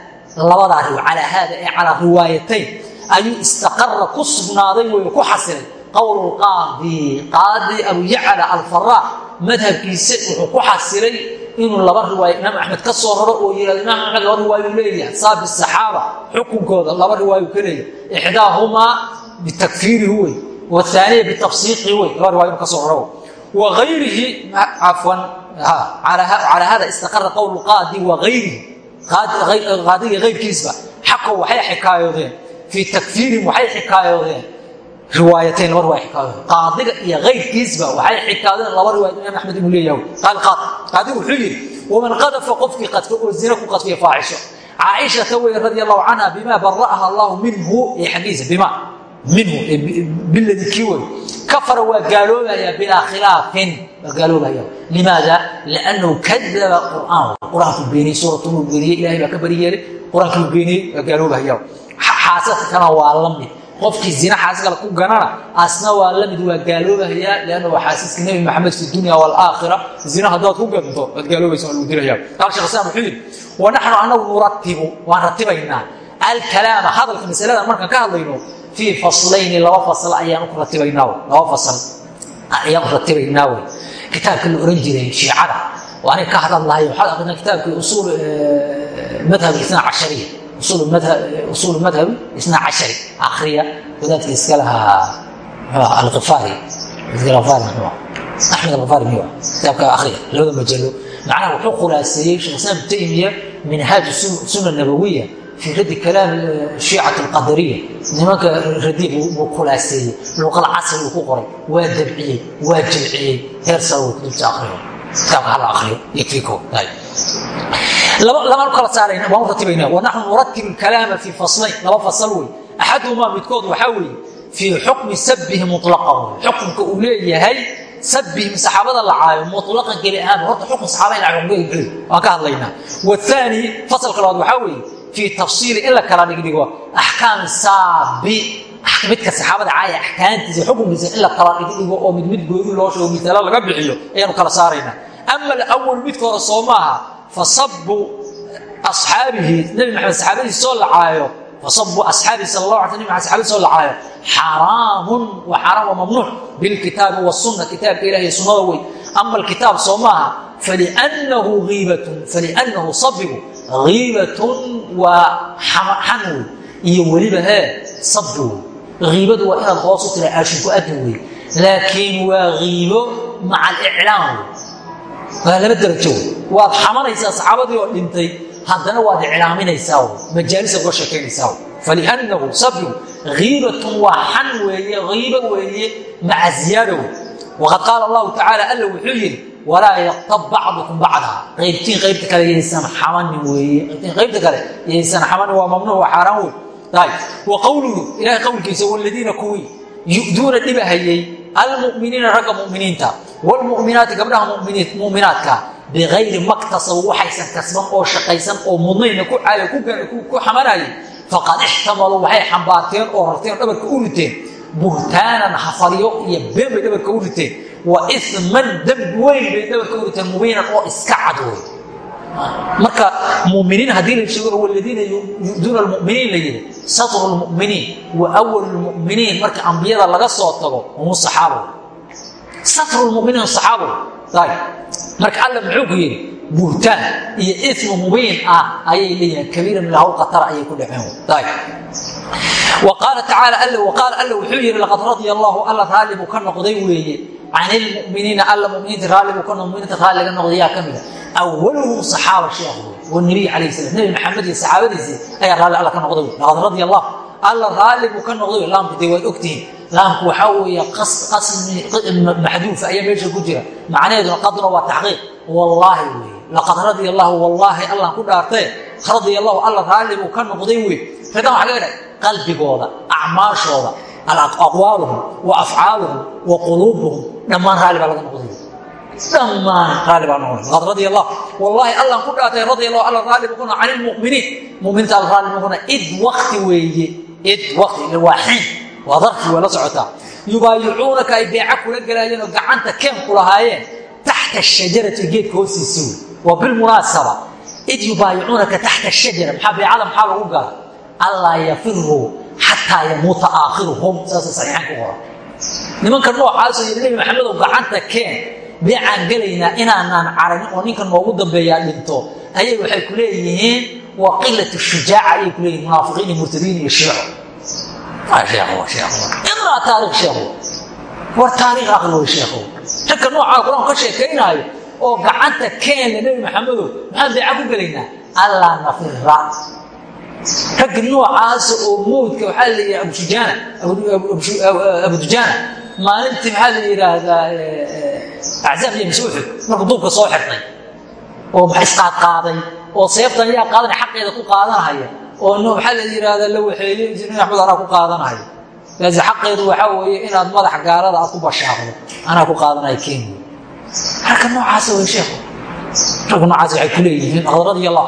labadaa calaa haada ee calaa riwaayatayn ayuu istaqara ku sugnaaday wey ku xasilay qowl qaadi qaadi abuyacla alfaraa madhabkiisa wuxuu ku xasilay inuu laba riwaayo imaam axmed ka soo raro oo yihahdo imaam axmed laba riwaayu leeyahay saabi saxaaba xukunkooda laba riwaayu ka leeyahay ixdaahumaa bitakfiirihi wey waaniya bitafsiiqi wey laba riwayo inu ka soo raro waayrihi cafwan calaa hada istaqara qowl qaadi waayrihi qaadiga ayrkiisba xaqo waxay xikaayoodeen fii takfiirihim waxay xikaayoodeen riwaayatayn laba riwaya xikaayooden qaadiga iyo ayrkiisba waxay xikaayodeen laba riwaayad imaam axmed inuu leeyahay qaal qaad qaadigu wuxuu yidhi waman qadafa qofkii qadfa oo zina ku qadfiya faaxisho caaishata wey radi allahu canha bima bara'aha allahu minhu ee xaggiisa bima minhu kii wey. Kafara waa gaaloobaya bilaa khilaafin waa gaaloobaya limaada? Liannahu kadaba qur'aan. Qur'aanku beeniyey suuratunu beeniyey ilahay baa ka bari yeelay. Qur'aankuu beeniyey waa gaaloobaya xaasadkana waa la mid qofkii zina xaaskale ku ganana asna waa la mid waa gaaloobahaya lanna waa xaasiska nebi maxamed fi dunya waalaakhira zina haddaad ku ganto waad gaaloobaysa waa lagu dilaya qaal shekh islam wuxuu yidhi wanaxnu anagu nuratibu waan ratibaynaa. Alkalaama hadalka masalada markaan ka hadlayno fii faslayni laba fasl ayaan ku ratibaynaa laba fasl ayaan ku ratibaynaa wey kitaabka la oran jiray shiicada. Oo aniga ka hadal waxaad aqrinaa kitaabkii usuul madhab isna cashariya usuul madhab isna cashari. Akriya wadaadka iska lahaa alkifaari axmed alkifaari miy kitaabka akriya labada majalo. Macnaha wuxuu khulaaseeyey sheekh islaam taymiya minhaaj suna nabawiya fii raddi kalaam shiicat alqadariya nimanka radi buu khulaaseeyey luqada casri uu ku qoray waa dabciyey waa jamciyey heer sawa kutubta akriyo kitaabka hala akriyo yakfiko lamaan kala saarayna waan ratibayna wanaxnu nuratibu kalaama fii faslayn laba fasal wey axaduhumaa midkood waxaa weeye fii xukmi sabihi mulaqan xukunka uu leeyahay sabihim saxaabada la caayo mulaqan geli ahaanba horta xukun saxaaba in cagongeli waan ka hadlaynaa waani fasalka labaad waxaa weeye fii tafsiili in la kala dhigdhigo axkaami saabi midka saxaabada caaya axkaamtiisa xukunkiisa in la kala dhigdhigo oo mid mid gooni loo sheego misaalo laga bixiyo ayaanu kala saaraynaa ama alawal midka hore soo maaha fasabu asxaabihi nabi maxamed saxaabadiisoo la caayo fasabu asxaabihi sal la ala nbi mamed saxabadiisoo la caayo xaraamun waa xaraam waa mamnuuc bilkitaabi wasunna kitaabka ilah iyo sunnada wey ama alkitaab soo maaha falinahu iibatun falinahu sabigu iibatun waa xan wey iyo weliba hee sabi wey iibadu waa inaad hoos u tira aashinku adin wey laakiin waa iibo maca aliclaam wey waa laba darajo wey waad xamanaysaa saxaabadii oo dhintay haddana waad iclaaminaysaa majaalisa uga sheekaynaysaa falinahu sabyu iibatun waa xan weeye iibo weeye maca ziyaada wey waqad qaala allahu tacaala alla wuxuu yidhi walaa yaktab bacdukum bacda qaybtiin qaybta kale yaysan xamanin weeye qaybtiin qaybta kale yaysan xamanin waa mamnuuc waa xaaraan wey ayb wa qowluhu ilahay qowlkiisa waladiina kuwii yu'duuna dhibahayey almuminiina ragga muminiinta wlmuminaati gabdhaha muminaadka biayri maktasab waxaysan kasban oo shaqaysan oo mudnayna ku xamanayay faqad ixtamaluu waxay xambaarteen oo rarteen oo dhabarka u riteen buhtaanan hafaryo iyo been bay dhabarka u riteen wa iman dembi weyn bay dhabarka u riteen mubiinan oo iska cad wey marka muminiin haddii la sheego waladiina yuduuna almuminiin la yidhi satru lmuminiin wa walu lmuminiin marka ambiyada laga soo tago hum saxaaba satru lmuminiin saxaaba marka alla muxuu ku yidhi buhtaan iyo ismu mubiin ah ayay leeyihiin. Kabiira min hawl khatara ayay ku dhaceen. Qaala tacaala qaala alla wuxuu yidhi laqad radia allahu alla raalli buu ka noqday weeye. Can ilmuminiina alla muminiinta raalli buu ka muminiinta raalli laga noqday yaa ka mida awaluhum saxaaba sheekhu wanabiy calayh salam nebi maxamed iyo saxaabadiisii ayaa raalli alla ka noqday laqad radia allah alla raalli buu ka noqday laamku dee waad ogtihiin. Laamku waxaa weeye qasmi maxduufa ayaa meesha ku jira. Macnaheeduna qadna waa taxqiiq. Wallaahi wey laqad radia allahu wallaahi allaan ku dhaartee radia allahu alla raalli buu ka noqday wey radan waxa laga dhahay qalbigooda acmaashooda aqwaaluhum wa afcaaluhum wa quluubuhum dhammaan raalli baa laga noqday. Dhammaan raalli baa noqday. Laqad radia allah wallaahi allaan ku dhaartay radia allahu alla raalli buu ka noqday. Can ilmuminiin muminiinta alla raalli buu ka noqday. Id wakti weeye id wakti waa xiin waa darfi waa la socotaa yubaayicuunaka ay beeca kula galaayeen oo gacanta keen ku lahaayeen. Taxta shajarati geedka hoostiisa wey waa bilmunaasaba id yubaayicuunaka taxta shajara maxaa beecada maxaa lagu gala allaa yafiruu xataa yamuuta aakhiruhum. Saasa saxiixaan ku qoran. Nimanka noocaasoo yidhi nebi maxamedow gacanta keen beecaan gelaynaa inaanaan caranin oo ninka noogu dambeeyaa waxay ku leeyihiin waa qilatu shujaaca ayay ku leeyihiin munaafiqiin iyo murtadiin iyo shiico. Inaa taarikh sheekhu. War taariikh aqli way sheekhu. Qur'aanku ka sheekaynaayo oo gacanta keenla nebi maxamedow maxaan beeca ku gelaynaa? Allaa nafira ragga noocaasa oo mowdka waxaa la yidhaha abusujaana abudujaana maalintii maxaa la yidhaahdaa aczaab iyo masuuxud markuu duubka soo xirtay oo isqaadqaaday oo seeftan yaa qaadanaya xaqeeda ku qaadanahaya oo maxaa la yidhaahdaa la waxeeyey nin axmed ku qaadanaya. Laasi xaqeedu waxaa weeye inaad madax gaalada aad ku bashaaqdo anaa ku qaadanaya kenya ragga noocaasa way sheekhu ragga noocaas waxay ku leeyihiin radii allah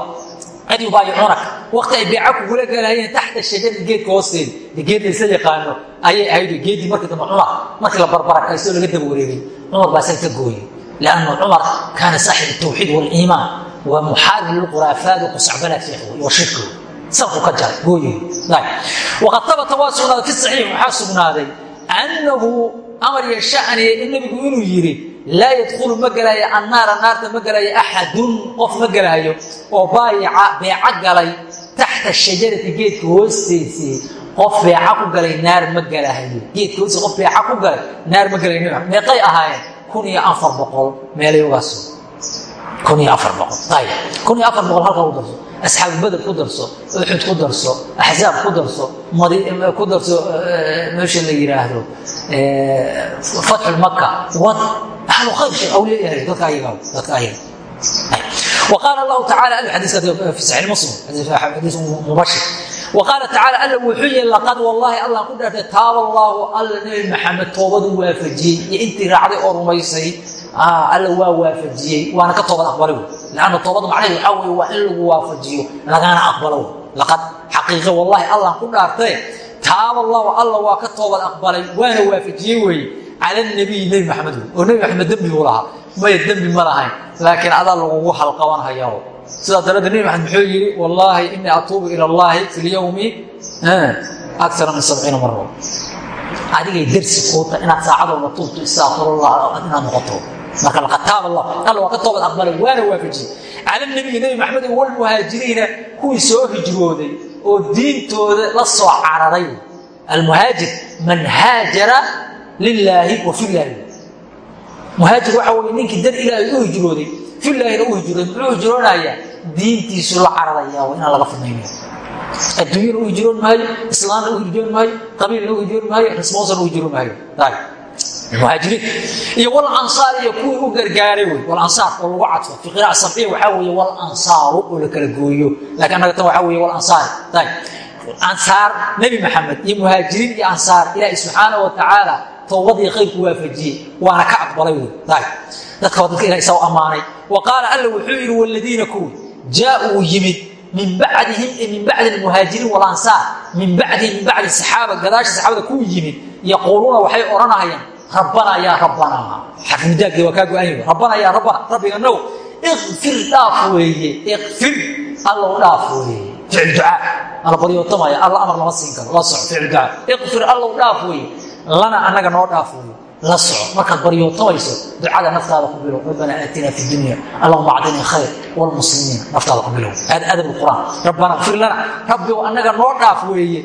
cid yubaayicuunaka waqti ay beeca kugula galayeen taxta shajari geedka hoosteeda de geed laysa yaqaano ayay ahayd geedii markii dambe cumar markii la barbarakaystoo laga daba wareegay cumar baa isaga ka gooyey lianna cumar kaana saaxib tawxiid waliimaan waa muxaarib lilkhuraafaat qusacbalaad sheekh wa shirki salku ka jaray gooyey waqad tabata waa sugnaaday fi saxiix waxaa sugnaaday annahu amar iyo shaniye in nebigu inuu yidhi laa yadkhulu ma gelaayo annaara naarta ma gelaayo axadun qof ma gelaayo oo baayaca beeco galay taxta shajarati geedka hoosteysii qof beeca ku galay naar ma gelahayo geedka hoostiis qof beeca ku galay naar ma gelay meeqay ahaayeen? kun iyo afar boqol. Meelay ogaaso kun iyo afar boqol. Ayib kun iyo afar boqol halkaa u darso. Asxaabu bader ku darso uxud ku darso axzaab ku darso ku darso meesha la yidhaahdo fatxu maka wad ahlu khayr shay aw leeyahay dadka ayaga dadka ayaga وقال الله تعالى حديث في صحيح مسلم حديث مبشر وقال تعالى ألا وحي لقد والله الله قد تاب الله ألا نبي محمد توبة وافجي أنت راعي أرميسي آه ألا وافجي وأنا كتوبة أقبله لأن التوبة معناه يحول وإن وافجي لأنا أقبله لقد حقيقة والله الله قد أرتي تاب الله الله وكتوبة أقبله وأنا cala nabiy nebi maxamed oo nebi maxamed dembi buu lahaa maya dembi ma lahayn laakiin adaa lagugu halqabanhayaa sidaa daraadee nebi maxamed muxuu yidhi wallaahi inii atuubu ila allaahi fi lyowmi akara min sabciina maro adigay darsi kuuta inaad saacadooda tuubto istaaqirullah inaad noqoto marka laqataab allah alla waa ka toobad aqbalay waana waafajiyey cala nabiy nebi maxamed walmuhaajiriina kuwii soo hijrooday oo diintooda la soo cararay almuhaajir man haajara lilaahi wa filaahi muhaajir waxa weye ninkii dar ilaahay u hijrooday filaahina u hijrooday muxuu hijroonayaa diintiisu la cararaya waa inaan laga fidnaynayo adduunyana u hijroon maayo islaamna u hijroon maayo qabiilna u hijroon maayo rismoosana u hijroon maayo. Muhaajiriin iyo wal ansaar iyo kuwii u gargaaray wey wal ansaar oo lagu cadfo. Fi qiraa'a sabciya waxaa weeye wal ansaaru oo la kala gooyo. Laakiin annaga tan waxaa weeye wal ansaari ayib ansaar nebi maxamed iyo muhaajiriin iyo ansaar ilaahi subxaana wa tacaala towbadii khayrku waafajiyey waana ka aqbalay dadka dadka ilahay saa u ammaanay wa qaala alla wuxuu yidhi waladiina kuwii jaa-uu yimid min bacdihim ee min bacdi almuhaajiriin walansaar min bacdihim min bacdi saxaaba gadaasha saxaabada kuwii yimid yaquuluuna waxay odhanahayaan rabbanaa yaa rabbanaa xarfnidaagdii waa kaa go-an yahi rabbanaa yaa rabbana rabbiga now ikfir dhaaf weeye ikfir allow dhaaf weeye ficil ducaa alla baryootamaya alla amar lama siin karo la soco ficil ducaa ikfir allow dhaaf weeye lana annaga noo dhaaf weeye la soco. Markaad baryootamayso ducada naftaada ku bilow. Rabbana aatina fi dunya. Allahuma acdini khayr wlmuslimiin naftaada ku bilow. Adab quraan. Rabbana fir lana. Rabbi annaga noo dhaaf weeye.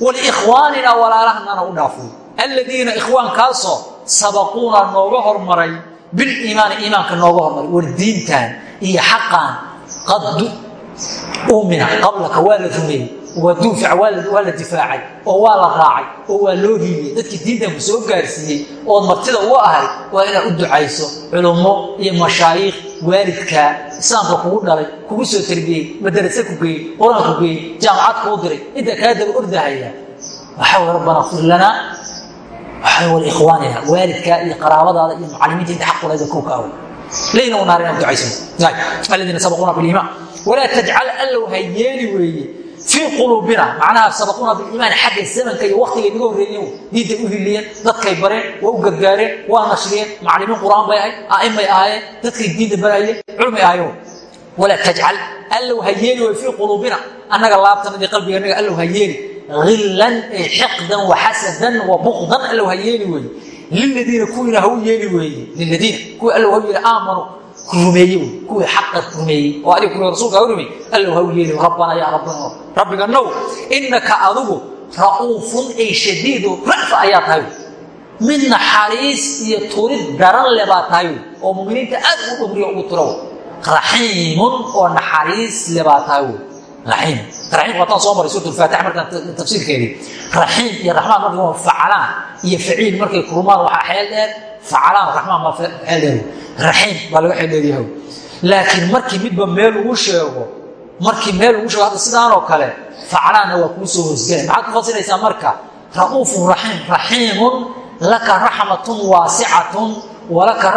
Waliikhwaanina walaalahanana u dhaaf weeye ikhwaankaasoo sabaquuna nooga hormaray. Biliimaani iimaanka nooga hormaray. War diintan iyo xaqan qad uumina qablaka waa la rumeeyey waa duufica waa la difaacay oo waa la raacay oo waa loo hiiliyey dadkii diintanku soo gaarsiiyey ood martida u ahay waa inaad u ducayso culummo iyo mashaayiikh waalidkaa islaamka kugu dhalay kugu soo tarbiyey madarase ku geeyey qur'aan ku geeyey jaamacad kuu diray. Inta kaa daba ordahaya waxaa rabbana fir lanaa waxaa wal ikhwaanina waalidkaa iyo qaraabadaada iyo mucalimiinta inta xaquleyda kuu ka awo leyna u naar inaad ducaysan aladiina sabaquuna biliimaan walaa tajcal allow ha yeeli weeye fii quluubina macnaha sabaquuna biliimaan xagga zamanka iyo waktigay naga horreeyeen diinday u hiliyeen dadkay bareen waa u gargaareen waa nashriyeen maclimiin qur'aan bay ahayd a'imay ahaayeen dadkay diinta barayeen culmay ahaayeen. Walaa tajcal allow ha yeeli way fii quluubina annaga laabtanadii qalbiganaga allow ha yeeli hillan ay xiqdan wa xasadan wa buqdan allow ha yeeli weeye. Liladiina kuwiina ha u yeeli weeye. Liladiina kuwii allow ha yeeli aamanu rumeeye kuwii xaqa rumeeyey oo rasuulka ha u rumeeyey. Allow ha u yeeli rabbana yaa rabbana rabbiga now innaka adigu ra'uufun ay shadiidu ra'fa ayaa tahay. Mid naxariis iyo turid daran le baa tahay oo muminiinta aad ugu dhumriyo ugu turo. Raxiimun oo naxariis le baa tahay. Raxiim. Raxiim waataan soo maray suurat alfaatix markaan tafsiirkeedii. Raxiim iyo raxmaan markay waa faclaan iyo faciil markay kulmaan waxaa xeel dheer faclaan raxmaan baa dheer raxiim baa laga xeel dheeryahay laakiin markii midba meel ugu sheego markii meel ugu sheego hadda sidaanoo kale faclaanna waa kuu soo hoosgelay maxaad ku fasiraysaa marka? Ra'uufun raxiim. Raxiimun laka raxmatun waasicatun walaka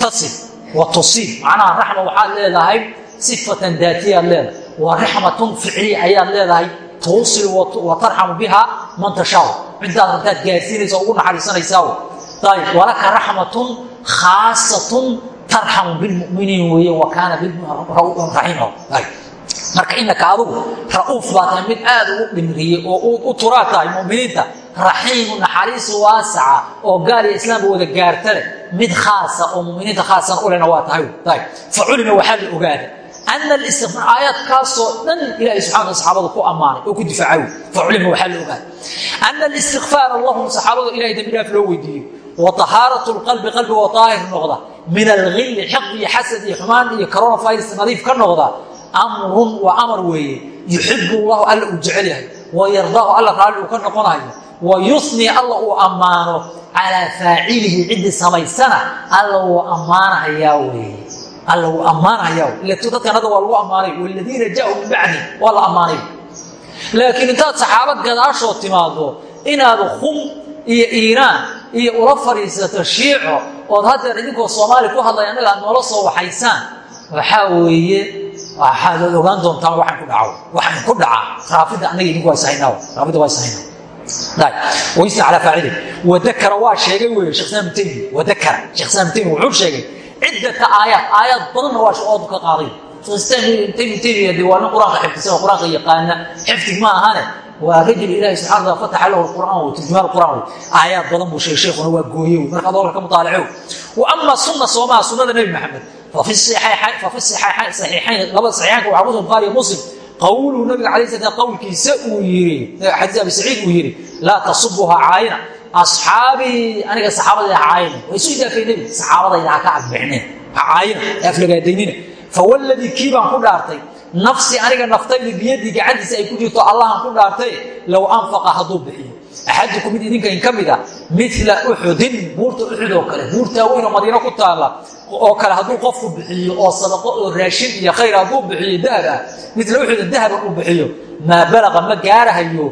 tasib wa tusiib macnaha raxma waxaad leedahay sifatan daatiyaad leedahay. Wa raxmatun ficliya ayaad leedahay. Tuusil wa tarxamu biha man tashaa. Ciddaad rabtaad gaarsiinaysa ugu naxariisanaysaa ayib walaka raxmatun khaasatun tarxamu bilmuminiin weeye wa kaana raxiima marka inaka adugu ra'uuf baa tahay mid aad ugu dhimriyey oo u turaa tahay muminiinta raxiimu naxariis waasaca oo gaal iyo islaamba wada gaarta leh mid khaasa oo muminiinta khaasan u lehna waa tahay fa culima waxaa la ogaada ana alistiqfaar aayaadkaasoo dhan ilahay subxana wa saxaabada ku ammaanay oo ku difaacay fa culima waxaa la ogaada ana alistiqfaara lahum saxaabada ilahay dambi dhaaf loo weydiiyo wa tahaaratu lqalbi qalbiga oo daahir noqda. Min alghilli xiqdi iyo xasad iyo xumaan iyo coronavirus nadiif ka noqda amrun waa amar weeye. Yuxibu llahu alla uu jecel yahay. Wa yardaahu alla raalli uu ka noqonayo. Wa yusni alla uu ammaano. Calaa faacilihi ciddii samaysana alla wuu ammaanahayaa weeye. Alla wuu ammaanahayaa ila dadkan hadda waa lagu ammaanay. Waladiina jaa-uu min bacdi waa la ammaanay. Laakiin intaad saxaaba gadaashoo timaado inaad khum iyo iiraan iyo ula fadhiisato shiico ood haddeer idinkoo soomaali ku hadlaya annaga aad noola soo waxaysaan waxaa weeye waxaad ogaan doontaan waxaan ku dhaco waxaan ku dhaca raafida annaga idinku waa sahaynaa raafida waa sahaynaa waysna calaa faacili wadakara waa sheegay weeye sheekh islaam taymi wadakara. Sheekh islaam taymi wuxuu sheegay ciddata aayaat aayaad badanna waa oodu ka qaaday sheekh islaam taymi taymiya dee waa nin qur'aanka xifdisan oo qur'aanka yaqaana xifdig ma ahane waa rajul ilaahi subxana wa fataxa lahu qur'aan wey turjumaan qur'aan. Wey aayaad badan buu sheegay sheekhuna waa gooye wey marka adoo ka mutaalaco wa ama sunna soomaha sunnada nebi maxamed fafi saxiixayn labada saxiixaanka waxaa kusugan bukhari muslim. Qowluhu nabiga calay slam qowlkiisa uu yiri xadiis abi saciid uu yidhi laa tasubuha caayina. Asxaabii aniga saxaabadayda ha caayina. Way isu idaafay nebi saxaabadayda ha ka agbixneen ha caayina ha aflagaadaynina fawalladii kii baan ku dhaartay nafsi aniga naftayda biyadii gacantiisa ay ku jirto allahan ku dhaartay low anfaqa hadduu bixiyo. Axaduku mid idinkain ka mida mila uxudin buurta uxud oo kale buurtaa weyn oo madiino ku taalla oo kale hadduu qofku bixiyo oo sadaqo oo raashin iyo khayr hadduu bixiyo dahab ah mila uxudin uu bixiyo maa balaqa ma gaarahayo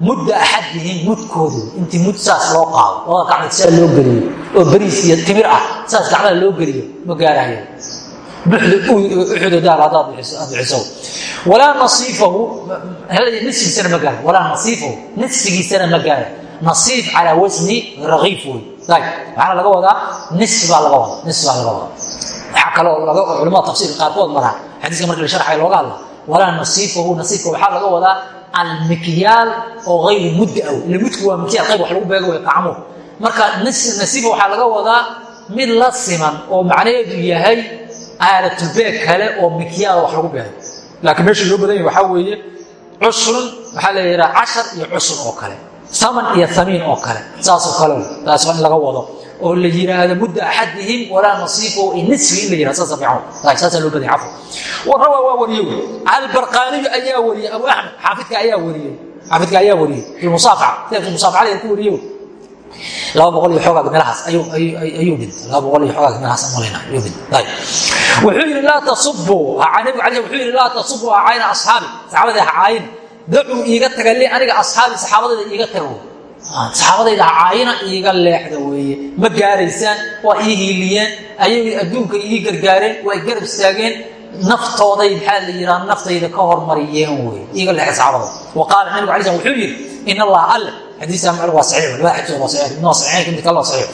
mudda axadihim mudkoodu intii mud saas loo qaado. Labada gacmeed saa loo geliyo oo beriis iyo timir ah saas gacmada loo geliyo ma gaarahayo nisfigiisana ma gaaro nasiif calaa wasni rakiif wey waxaana laga wadaa nisfi baa laga wadaa nisfi baa laga wadaa. Waxaa kaloo culamada tafsiirka qaarkood maraa xadiiska markii la sharxaya looga hadla. Walaa nasiifahu nasiifka waxaa laga wadaa almikyaal oo hayru muddi aw ila mudku waa mikyaal qayb wax lagu beego way qacmo marka nasiifa waxaa laga wadaa mid la siman oo macnaheedu yahay aalatulbeeg kale oo mikyaal wax lagu beego laakiin meesha loo badan yahy waxaa weeye cusrun waxaa la yidhaha cashar iyo cusur oo kale saman iyo amiin oo kale saasoo kale taas in laga wado oo la yiraahdo mudda axadihim walaa nasiifahu nisfi in la yiraahdo saasa fiican saasaa loo badanya cafwa warawa waa wariyey albarqaaniyu ayaa wariyey abu axmed xaafidka ayaa wariyey xaafidka ayaa wariyey. Fi musaafaca kitaabkii musaafacadeeda ku wariyey laba boqol iyo xoogaag meelahaas ayuu dhintay. Laba boqol iyo xoogaag meelahaas malayna ayuu dhintay wuxuu yidhi laa tasubu nabigu alay wuxuu yidhi laa tasubu ha cayna asxaabi. Saxaabadii ha caayin. Dacuu iiga taga li aniga asxaabi saxaabadayda iiga taga wey saxaabadayda ha caayina iiga leexda weeye. Ma gaaraysaan waa ii hiiliyeen ayay adduunka ii gargaareen waa i garab istaageen naftooday maxaa la yihaa naftayda ka hormariyeen wey iyaga lexe saxaabada. Wa qaala nabigu alay slam wuxuu yidhi in allaha alle xadiiska waa saxiix labada xadiis waa saxiix midna waa saxiix midka kale waa saxiix.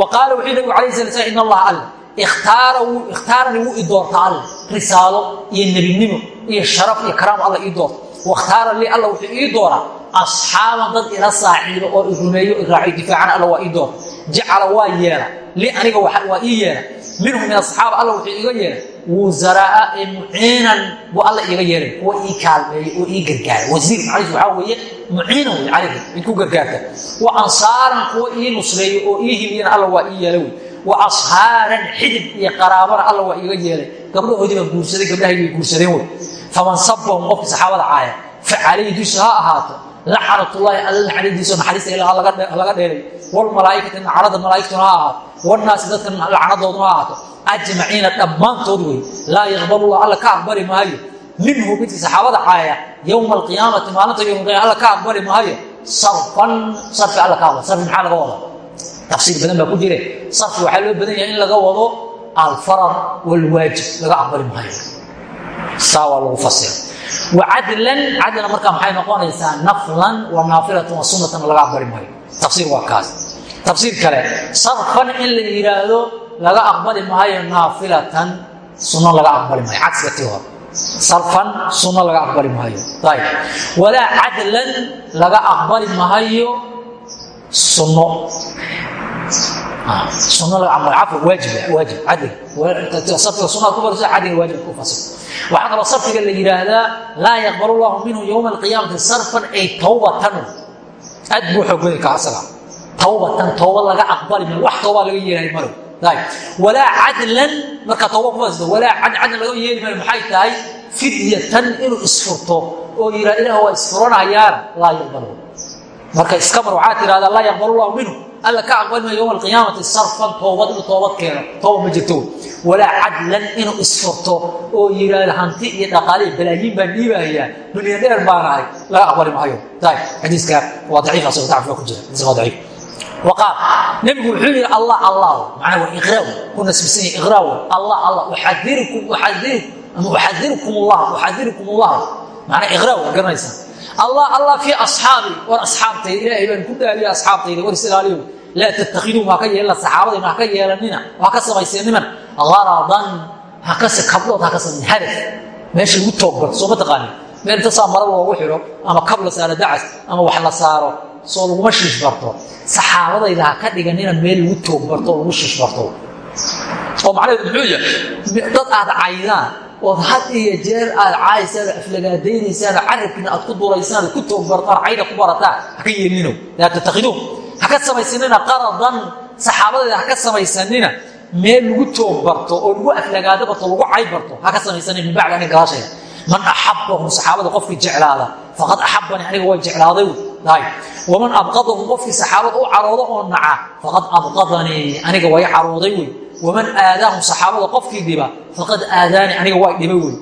Wa qaala wuxuu nabigu alayhi salatu slam in allaha alle ikhtaarani wuu i doorta alle risaalo iyo nebinimo iyo sharaf iyo karaam alla ii doorta. Wakhtaara lii alla wuxuu ii dooraa asxaaban dad ila saaxiibo oo i rumeeyo i raaciyo difaacana alla waa ii doora jacala waa yeela li aniga waa ii yeela. Minhum min asaxaaba alla wuxuu iga yeelay wusaraaa ee muciinan buu alla iiga yeelay. Kuwa ii ii ii ii ii wa ashaaran xidib iyo qaraabana alla waa iiga yeelay. Gabdhahoodii guursaday gabdhahay bay guursadeen wey faman sabahum qofkii saxaabada caaya fa dusha ha ahaato. Laxnatullaahi alla laxnadiiso naxariista ilaa laga dheelay. Walmalaaikati naclada malaaigtuna ha ahaato. Wanaasi dadka lacnadooduna ha ahaato. Ajmaciina dhammaantood wey laa yaqbalullah alla ka aqbali maayo. Minhu midkii saxaabada caaya yowma alqiyaamati maalinta yomqiyama alla ka aqbali maayo. Sarfan sarfi alla ka aqbal sarfi maxaa laga wada tafsiir badan baa ku jire sarfi waxaa loo badan yahay in laga wado alfarar walwaajib laga aqbali maayo. Saa waa lagu fasira. Wacadlan cadlan markaa maxay noqonaysaa? Naflan wa naafilatan wa sunatan laga aqbali maayo. Tafsiir waa kaas. Tafsiir kale sarfan in la yidhaahdo laga aqbali maayo naafilatan sunno laga aqbali maayo. Cagsiga tii hore sarfan sunno laga aqbali maayo. Ayb walaa cadlan laga aqbali maayo sunno waxaa marka iskamar waxaa tirahdaa laa yaqbal llahu minhu alla ka aqbali maayo yowma alqiyaamati sarfan toobad inuu toobad keeno. Tooba ma jirto. Walaa cadlan inuu isfurto. Oo yidhaahdo hanti iyo dhaqaalihi balaayiin baan dhiibahayaa milyandheer baanahay laga aqbali maayo. Ayb xadiiska waa daciif asagoo dacfi waa ku jira. Xadiiska waa daciif. Waqaal nebigu wuxuu yidhi allah allah. Macnaa waa iqraaw. Ku nasbisan yahay iqraaw. Allah allah uxadirukum uxadirukum ama uxadirukum allah uxadirukum allah. Macnaa iqraaw garanaysaa allah allah fii asxaabi war asxaabtayda ilaahay baan ku dhaaliya asxaabtayda war isilaaliyo laa tattakhiduum ha ka yeelina saxaabadayna ha ka yeelanina ha ka samaysaniman aradan hakase kablood ha ka samayn hadaf meesha lagu toogbarto soo ma taqaanin meel inta saa mara loogu xidho ama kab la saaro dacas ama wax la saaro soo laguma shiish barto. Saxaabadayda ha ka dhiganina meel lagu toog barto oo lagu shiish barto. Oo macnaheedu muxuu yahay dad aad caydaan ood had iyo jeer aad caayaysaan oo aflagaadaynaysaan carabkiina aad ku duraysaan ku toogbartaan cayda ku barataan ha ka yeelinino laa tattakhiduun ha ka samaysanina qaradan saxaabadayda ha ka samaysanina meel lagu toog barto oo lagu aflagaado barto lagu cay barto ha ka samaysanin min bacdi aniga gadaashayda man axabahum saxaabada qofkii jeclaada faqad axabanii aniga way jeclaaday waman abqadahum qofkii saxaabada u carooda oo naca faqad abqadanii aniga way carooday wey waman aadaahum saxaabada qofkii dhiba faqad aadaani aniga waa dhibay wey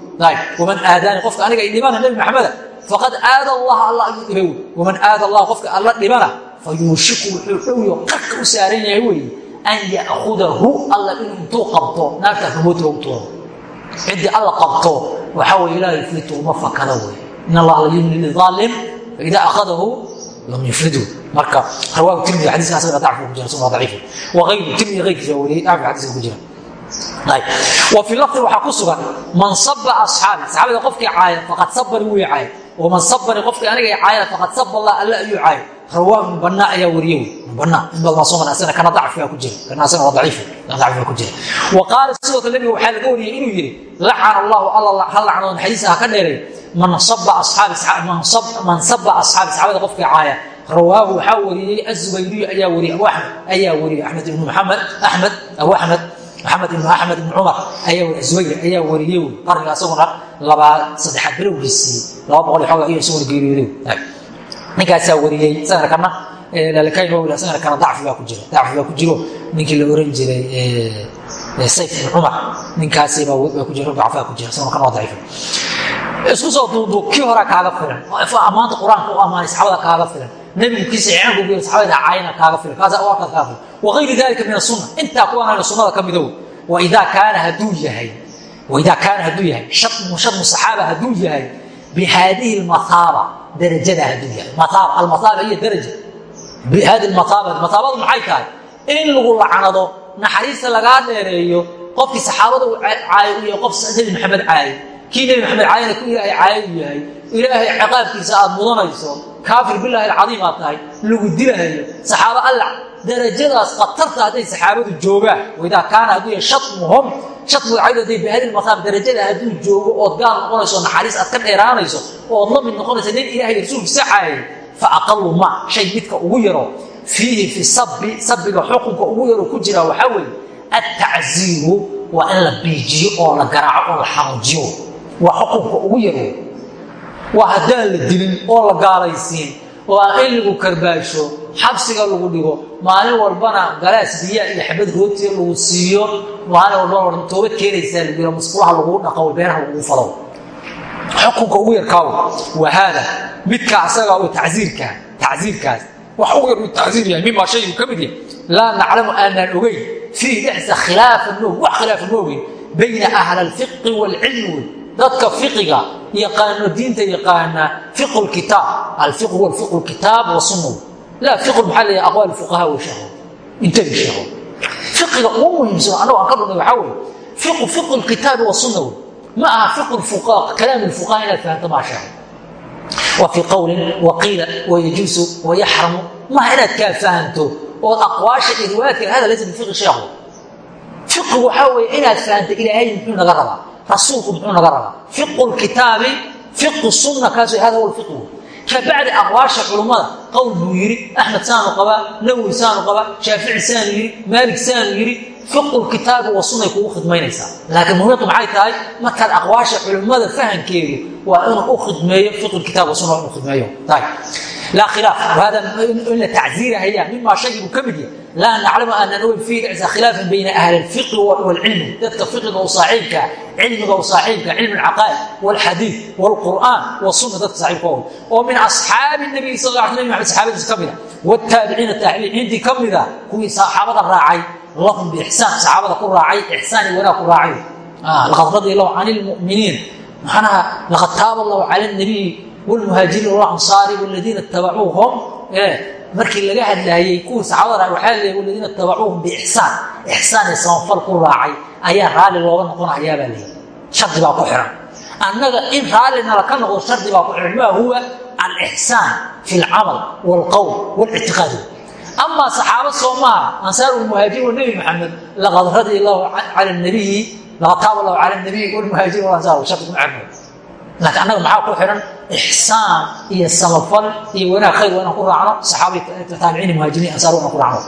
waman aadaani qofka aniga dhibana nebi maxameda faqad aada allah alla ayuu dhibay wey waman aada allah qofka alla dhibana fa yuushiku wuxuu dhowyo qarka u saaran yahay wey an ya'khudahu alla inuu intuu qabto naarta rumoodka u tuuro ciddii alla qabto waxaa wey ilaa yuflitu uma fakada wey in allaha la yumli liaalim faida akhadahu lam yuflidu marka rawaahu tirmidi xadiiska asagana dacfu ku jira sunna daciif wa ghayru tirmidi ghayrkiisa wariyay dacfi xadiiska ku jira. Wa fii lafdi waxaa ku sugan man saba asxaabi saxaabada qofkii caaya faqad sabani wuu caaya. Waman sabani qofkii aniga caayana faqad saba allah alla ayuu caaya rawaahu banaa ayaa wariye wey. Banaa in badan waa soo maray asagana kana dacfi baa ku jira. Kana asagana waa daciif dacfi baa ku jira. Wa qaala sidoo kale nabiga waxaa laga wariyey inuu yidhi lacana allahu alla ha lacnoon xadiisa ha ka dheeray. Man saba asxaabi man saba asxaabi saxaabada qofkii caaya rawaahu waxaa wariyey azubayriyu ayaa wariyey abu axmed ayaa wariyey axmed ibnu maxamed axmed abu axmed maxamed ibnu axmed ibnu cumar ayaa wariy zubayr ayaa wariyey qarniga isaguna labaa saddexaad bilowgiisii laba boqol iyo xooga iyo isaguna geeriyooday ninkaasaa wariyey isagana kana lalakayn isagana kana dacfi baa ku jira dacfi baa ku jiro ninkii la oran jiray sayf ibn cumar ninkaasi baa ku jira dacfaa ku jira isaguna kana waa daciif isku soo duuduub kii horaa kaaga filan ammaanta qur'aanka u ammaanay saxaabada kaaga filan nebigu kii saxiixan buu yiri saxaabada caayana kaaga waa kaas kaaga filan wagayri dalika min asunna intaa kuwanana sunnada ka midow wa idaa kaana hadduu yahay waidaa kaana hadduu yahay shadmu shadmu saxaaba hadduu yahay bihaadihi lmathaaba darajada hadduu yahay mathaaba almathaaba iyo daraja bihadi lmathaaba mathaabadu maxay tahay in lagu lacnado naxariista lagaa dheereeyo qofkii saxaabada uu caayo u yahay qof nebi maxamed caaye kii nebi maxamed caayana ku ilaahay caayo u yahay ilaahay ciqaabkiisa aad mudanayso kaafir bilaahi alcadiim aad tahay lagu dilahayo saxaabo alla darajadaas khatarta hadday saxaabadu joogaan waidaa kaana hadduu yahay shatmuhum shatmuga caydu hadday bihadil mataab darajada hadduu joogo ood gaal noqonayso naxariis aad ka dheeraanayso ood la mid noqonayso nin ilaahay rasuulkiisa caayay fa aqalu ma shay midka ugu yaro. Fiihi fi sabi sabiga xukunka ugu yaro ku jira waxaa weeye attacziiru waa in la biijiyo oo la garaaco oo la xanuujiyo waa xukunka ugu yaro waa haddaan la dilin oo la gaalaysiin oo aan in lagu karbaasho xabsiga lagu dhigo maalin walbana galaas biyaa iyo xabad rootiya lagu siiyo maalin walbana toobad keenaysaa lagu musqulaha laguu dhaqo beeraha lagu falo. Xukunka ugu yarkaaw waa haada midka asaga oo tacsiirka tacsiirkaas. Wax ugu yar uu tacsiir yahay mimaa shay uu ka mid yahay. Laa naclamu aanaan ogeyn fiihi dhexdiisa khilaafan moog wax khilaafa ma ogeyn bayna ahli waalcilmi wey dadka fiqiga yaqaano diinta yaqaana fiqu lkitaab alfiqu huwa fiqu lkitaab wasunna laa fiqu maxaa leeyahay aqwaal fuqahaa wa shaho intabi shaho fiqiga ugu muhiimsan annagu aan ka dhunay waxaa weeye fiqu fiqu lkitaabi wasunna wey ma aha fiqu lfuqaha kalaam lfuqaha inaad fahanto maa shaho wa qowlin waqiila wayajuusu wayaxramu maaha inaad kaa fahanto ood aqwaasha iyo riwaayaadka hada laysa bifiqi sheekhu fiqigu waxaa weeye inaad fahanto ilaahay muxuu naga rabaa rasuulku muxuu naga rabaa fiqu lkitaabi fiqu sunna. Kaasu hada huwa lfiqu kabacdi aqwaasha culummada qowl buu yidhi axmed saanu qabaa nawowi saanu qabaa shaafici saanu yidhi maalik saanu yidhi fiqu lkitaabi wa sunnay kugu khidmaynaysaa. Laakiin muhiimku maxay tahay? Markaad aqwaasha culimmada fahankeedu waa inuu u khidmeeyo fiqu lkitaab wa sunna inuu khidmeeyo laa khilaaf hada in la tacziirahaya mimaa shaygi buu ka mid yahay laa naclamu aanan ogeyn fiihi dhexisa khilaafan bayna ahli alfiqi waalcilmi dadka fiqiga u saaxiibka cilmiga u saaxiibka cilmi alcaqaa'id waalxadiid waalqur'aan wasunna dadka saaxiibka og oo min asxaabi nabiy sal alla nabi maxamed saxaabadiisa ka mida wataabiciina taabiciintii ka mida kuwii saxaabada raacay lahum biixsaan saxaabada ku raacay ixsaan iyo wanaag ku raacay laqad radia allahu can ilmu'miniin maxanaha laqad taaba allahu cala nabiy wlmuhaajiriin walansaari waladiina itabacuuhum markii laga hadlaayey kuwii saxaabada waxaa leeyay waladiina itabacuuhum biixsaan ixsaan iyo samafal ku raacay ayaa raalli looga noqonayaa baa leeyahy shardi baa ku xihan annaga in raallina laka noqdo shardi baa ku xihan maa huwa alixsaan fi lcamal waalqowl walictiqaadi amaa saxaabo soo maaha ansaar lmuhaajiriin wa nebi maxamed laqad radia allahu cala nabiyi laqad taaba allahu cala nabiyi walmuhaajiriin walansaar shardi kuma xirno laakiin annaga maxaa ku xihan ixsaan iyo samafal iyo wanaag khayr waa inaan ku raacno saxaabataabiciin muhaajiriin ansaar waa ku raacno.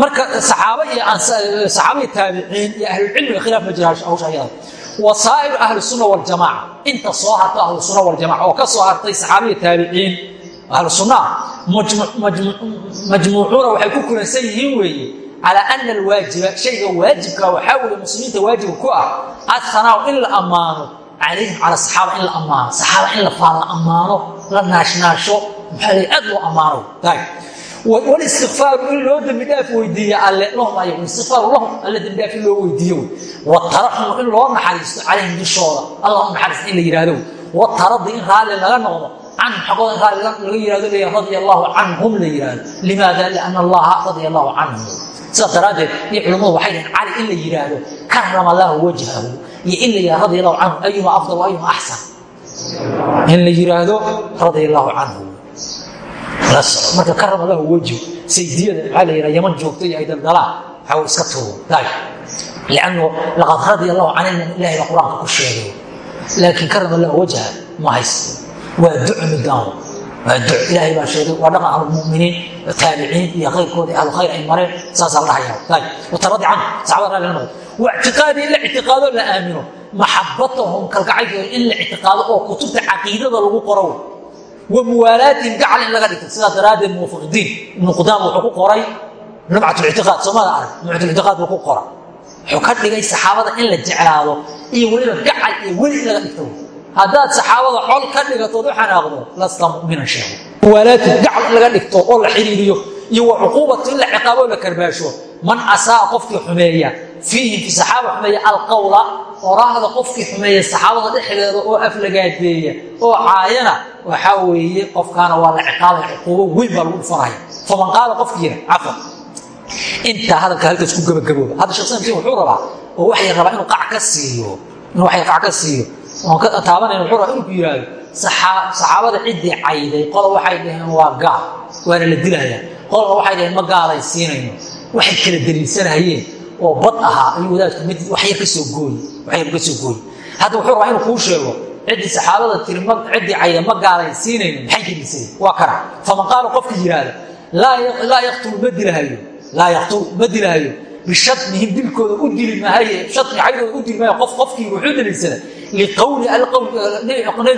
Marka saxaaba iyo saxaaba iyo taabiciin iyo ahlulcilmiga khilaaf ma jira hawsha ayada. Wasaa'iru ahli sunna waljamaaca inta soo harta ahlu sunna waljamaca oo ka soo hartay saxaaba iyo taabiciin ahlu sunnaha majmuucuuna waxay ku kulansan yihiin weeye calaa ana alwaajiba shayga waajibka waxaa weeye muslimiinta waajibka ku ah athanaaw in la ammaano calayhim cala saxaaba in la ammaano saxaaba in la faan la ammaano la naashnaasho maxaa la aad loo ammaano walistikfaaru in loo dembi dhaaf weydiiya alle lahum ayagu istikfaaru lahum alle dembi dhaaf in loo weydiiyo wataraxumu in loo naxariisto calayhim dushooda allah u naxariista in la yidhahdo wataradi in raalli laga noqdo canhum xaggooda in raalli laga yihahdo leeya radia allahu canhum la yidhahdo limaada liana allaha radia allahu canhum sidaas daraaddeed iyo culimmadu waxay dhaheen cali in la yidhaahdo karama lahu wajhahu iyo in la yihahdo radia allahu canhu ayuma afdal ayuma axsan in la yidhaahdo radia allahu canhu marka karama lahu wajhu saydiyada maxaa la yidhaha yaman joogto iyo ay daldalaan waxaa iska tuuro. Liannu laqad radia allahu canilmu ilahay baa qur'aanka ku sheegay. Laakiin karama lahu wajha ma haysto. Waa waa duco ilaahay baa sheegay waa dhaqan ahlumuminiin taabiciin iyo kayrkoodii ahlkhayr ay mareen saasaa la dhahayaa wataradi canhu saxabada ralli noqo waictiqaadi in la ictiqaado la aamino maxabatahum kalgacaylkooda in la ictiqaado oo oh, kutubta caqiidada lagu qoro wa muwaalaatihim gacal in laga dhigto sidaas daraaddeed muwafaqidiin ibnu qudaama wuxuu ku qoray nubcat lictiqaad soomada arag nubcat lictiqaad buu ku qora wuxuu ka dhigay saxaabada in la jeclaado iyo weliba gacal iyo weli in laga dhigto haddaad saxaabada col ka dhigatood u xanaaqdo lasta muminan sheego muwaalaatihim gacal in laga dhigto oo la xiriiriyo iyo wa cuquubatu in la ciqaabo la karbaasho. Man asaa qofkii xumeeya fiihim fi saxaaba xumeeya alqawla oraahda qofkii xumeeya saxaabada dhexdeeda oo aflagaadeeya oo caayana waxaa weeye qofkaana waa la ciqaabaya cuquubo weyn baa lagu dhufanaya faman qaala qofkii yira cafan intaa hadalka halkaas ku gabagabooba hadda shekh islam wuxuu rabaa oo waxay rabaa inuu qac ka siiyo inuu waxay qac ka siiyo oon ka taabanayna wuxuu rabaa inuu ku yidhaahdo saxaabada ciddii cayday qola waxay dhaheen waa gaal waana la dilayaa. Qolna waxay dhaheen ma gaalay siinayno. Waxay kala daliilsanayeen oo bad ahaa. Ayuu wadaadku mid wax yar ka soo gooye wax yar ka soo gooye hadda wuxuu rabaa inuu kuu sheego ciddii saxaabada tiri ciddii cayda ma gaalay siinayno. Maxay daliilsaneen waa kana faman qaala qofka yidhaahda laa yaqtulu ma dilahayo laa yaqtul ma dilahayo bishatmihim dilkooda u dili maahaye shatmi caydooda u dili maayo qof qofkii wuxuu daliilsada liqowli nabi maxamed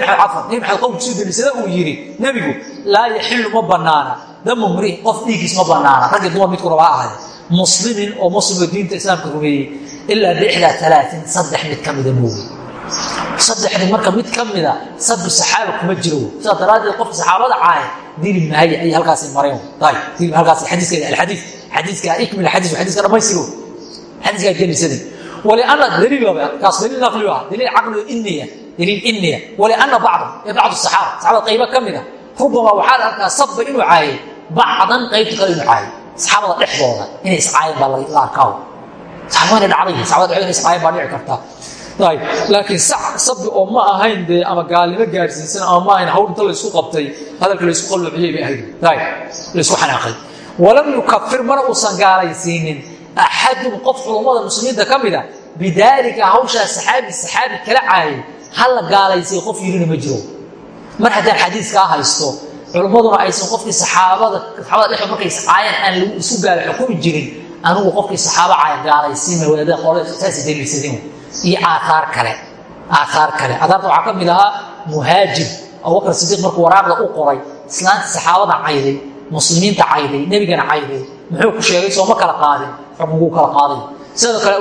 nabi maxamed qowlkiisuu daliilsada uu yidhi nebigu laa yaxilu ma banaana damu mri'in qof dhiiggiis ma banaana raggi dumar midku raba ha ahaade muslimin oo muslimoo diinta islaamka rumeeyey ilaa biixdaa alaain saddex mid ka mida mooye saddexdii marka mid ka mida sabu saxaaba kuma jiro sidaa daraaddeed qofka saxaabada caaya dili maaye ayay halkaasi mareen dili halkaas xadiiska alxadiid saxaabada qaybo ka mida rubama waxaa la arkaa sabba inuu caayay bacdan qaybta kale inuu caayay. Saxaabada dhexdooda inay iscaayeen baa la arkaa. Saxaabada dhacday saxaabada dhexdooda iscaayeen baa dhici kartaa. Laakiin sabi oo ma ahayn dee ama gaalnimo gaarsiisan ama ma ahayn hawl inta laysku qabtay hadalka laysku qalluuciyey bay ahayd. Laysku xanaaqay walam yukafir mana uusan gaalaysiinin. Axadun qof culummada muslimiinta ka mida bidaalika hawshaa saxaabi saxaabi kala caayay. Ha la gaalaysay qof yirina ma jiro. Mar haddaan xadiiskaa haysto culummaduna aysan qofkii saxaabada saxaabada dhexdood markay iscaayaan aan lagu isu gaala xukumi jirin anigu qofkii saxaaba caaya gaalaysiima wadaadada qolada saasa daliilsadeen iyo aaaar kale aaaar kale. Aadaarta waxaa ka mid ahaa muhaajir. Abubakar sidiiq markuu waraaqda u qoray islaanta saxaabada cayday muslimiinta cayday nebigana cayday muxuu ku sheegay sooma kala qaadin. Xukunguu kala qaaday sidoo kale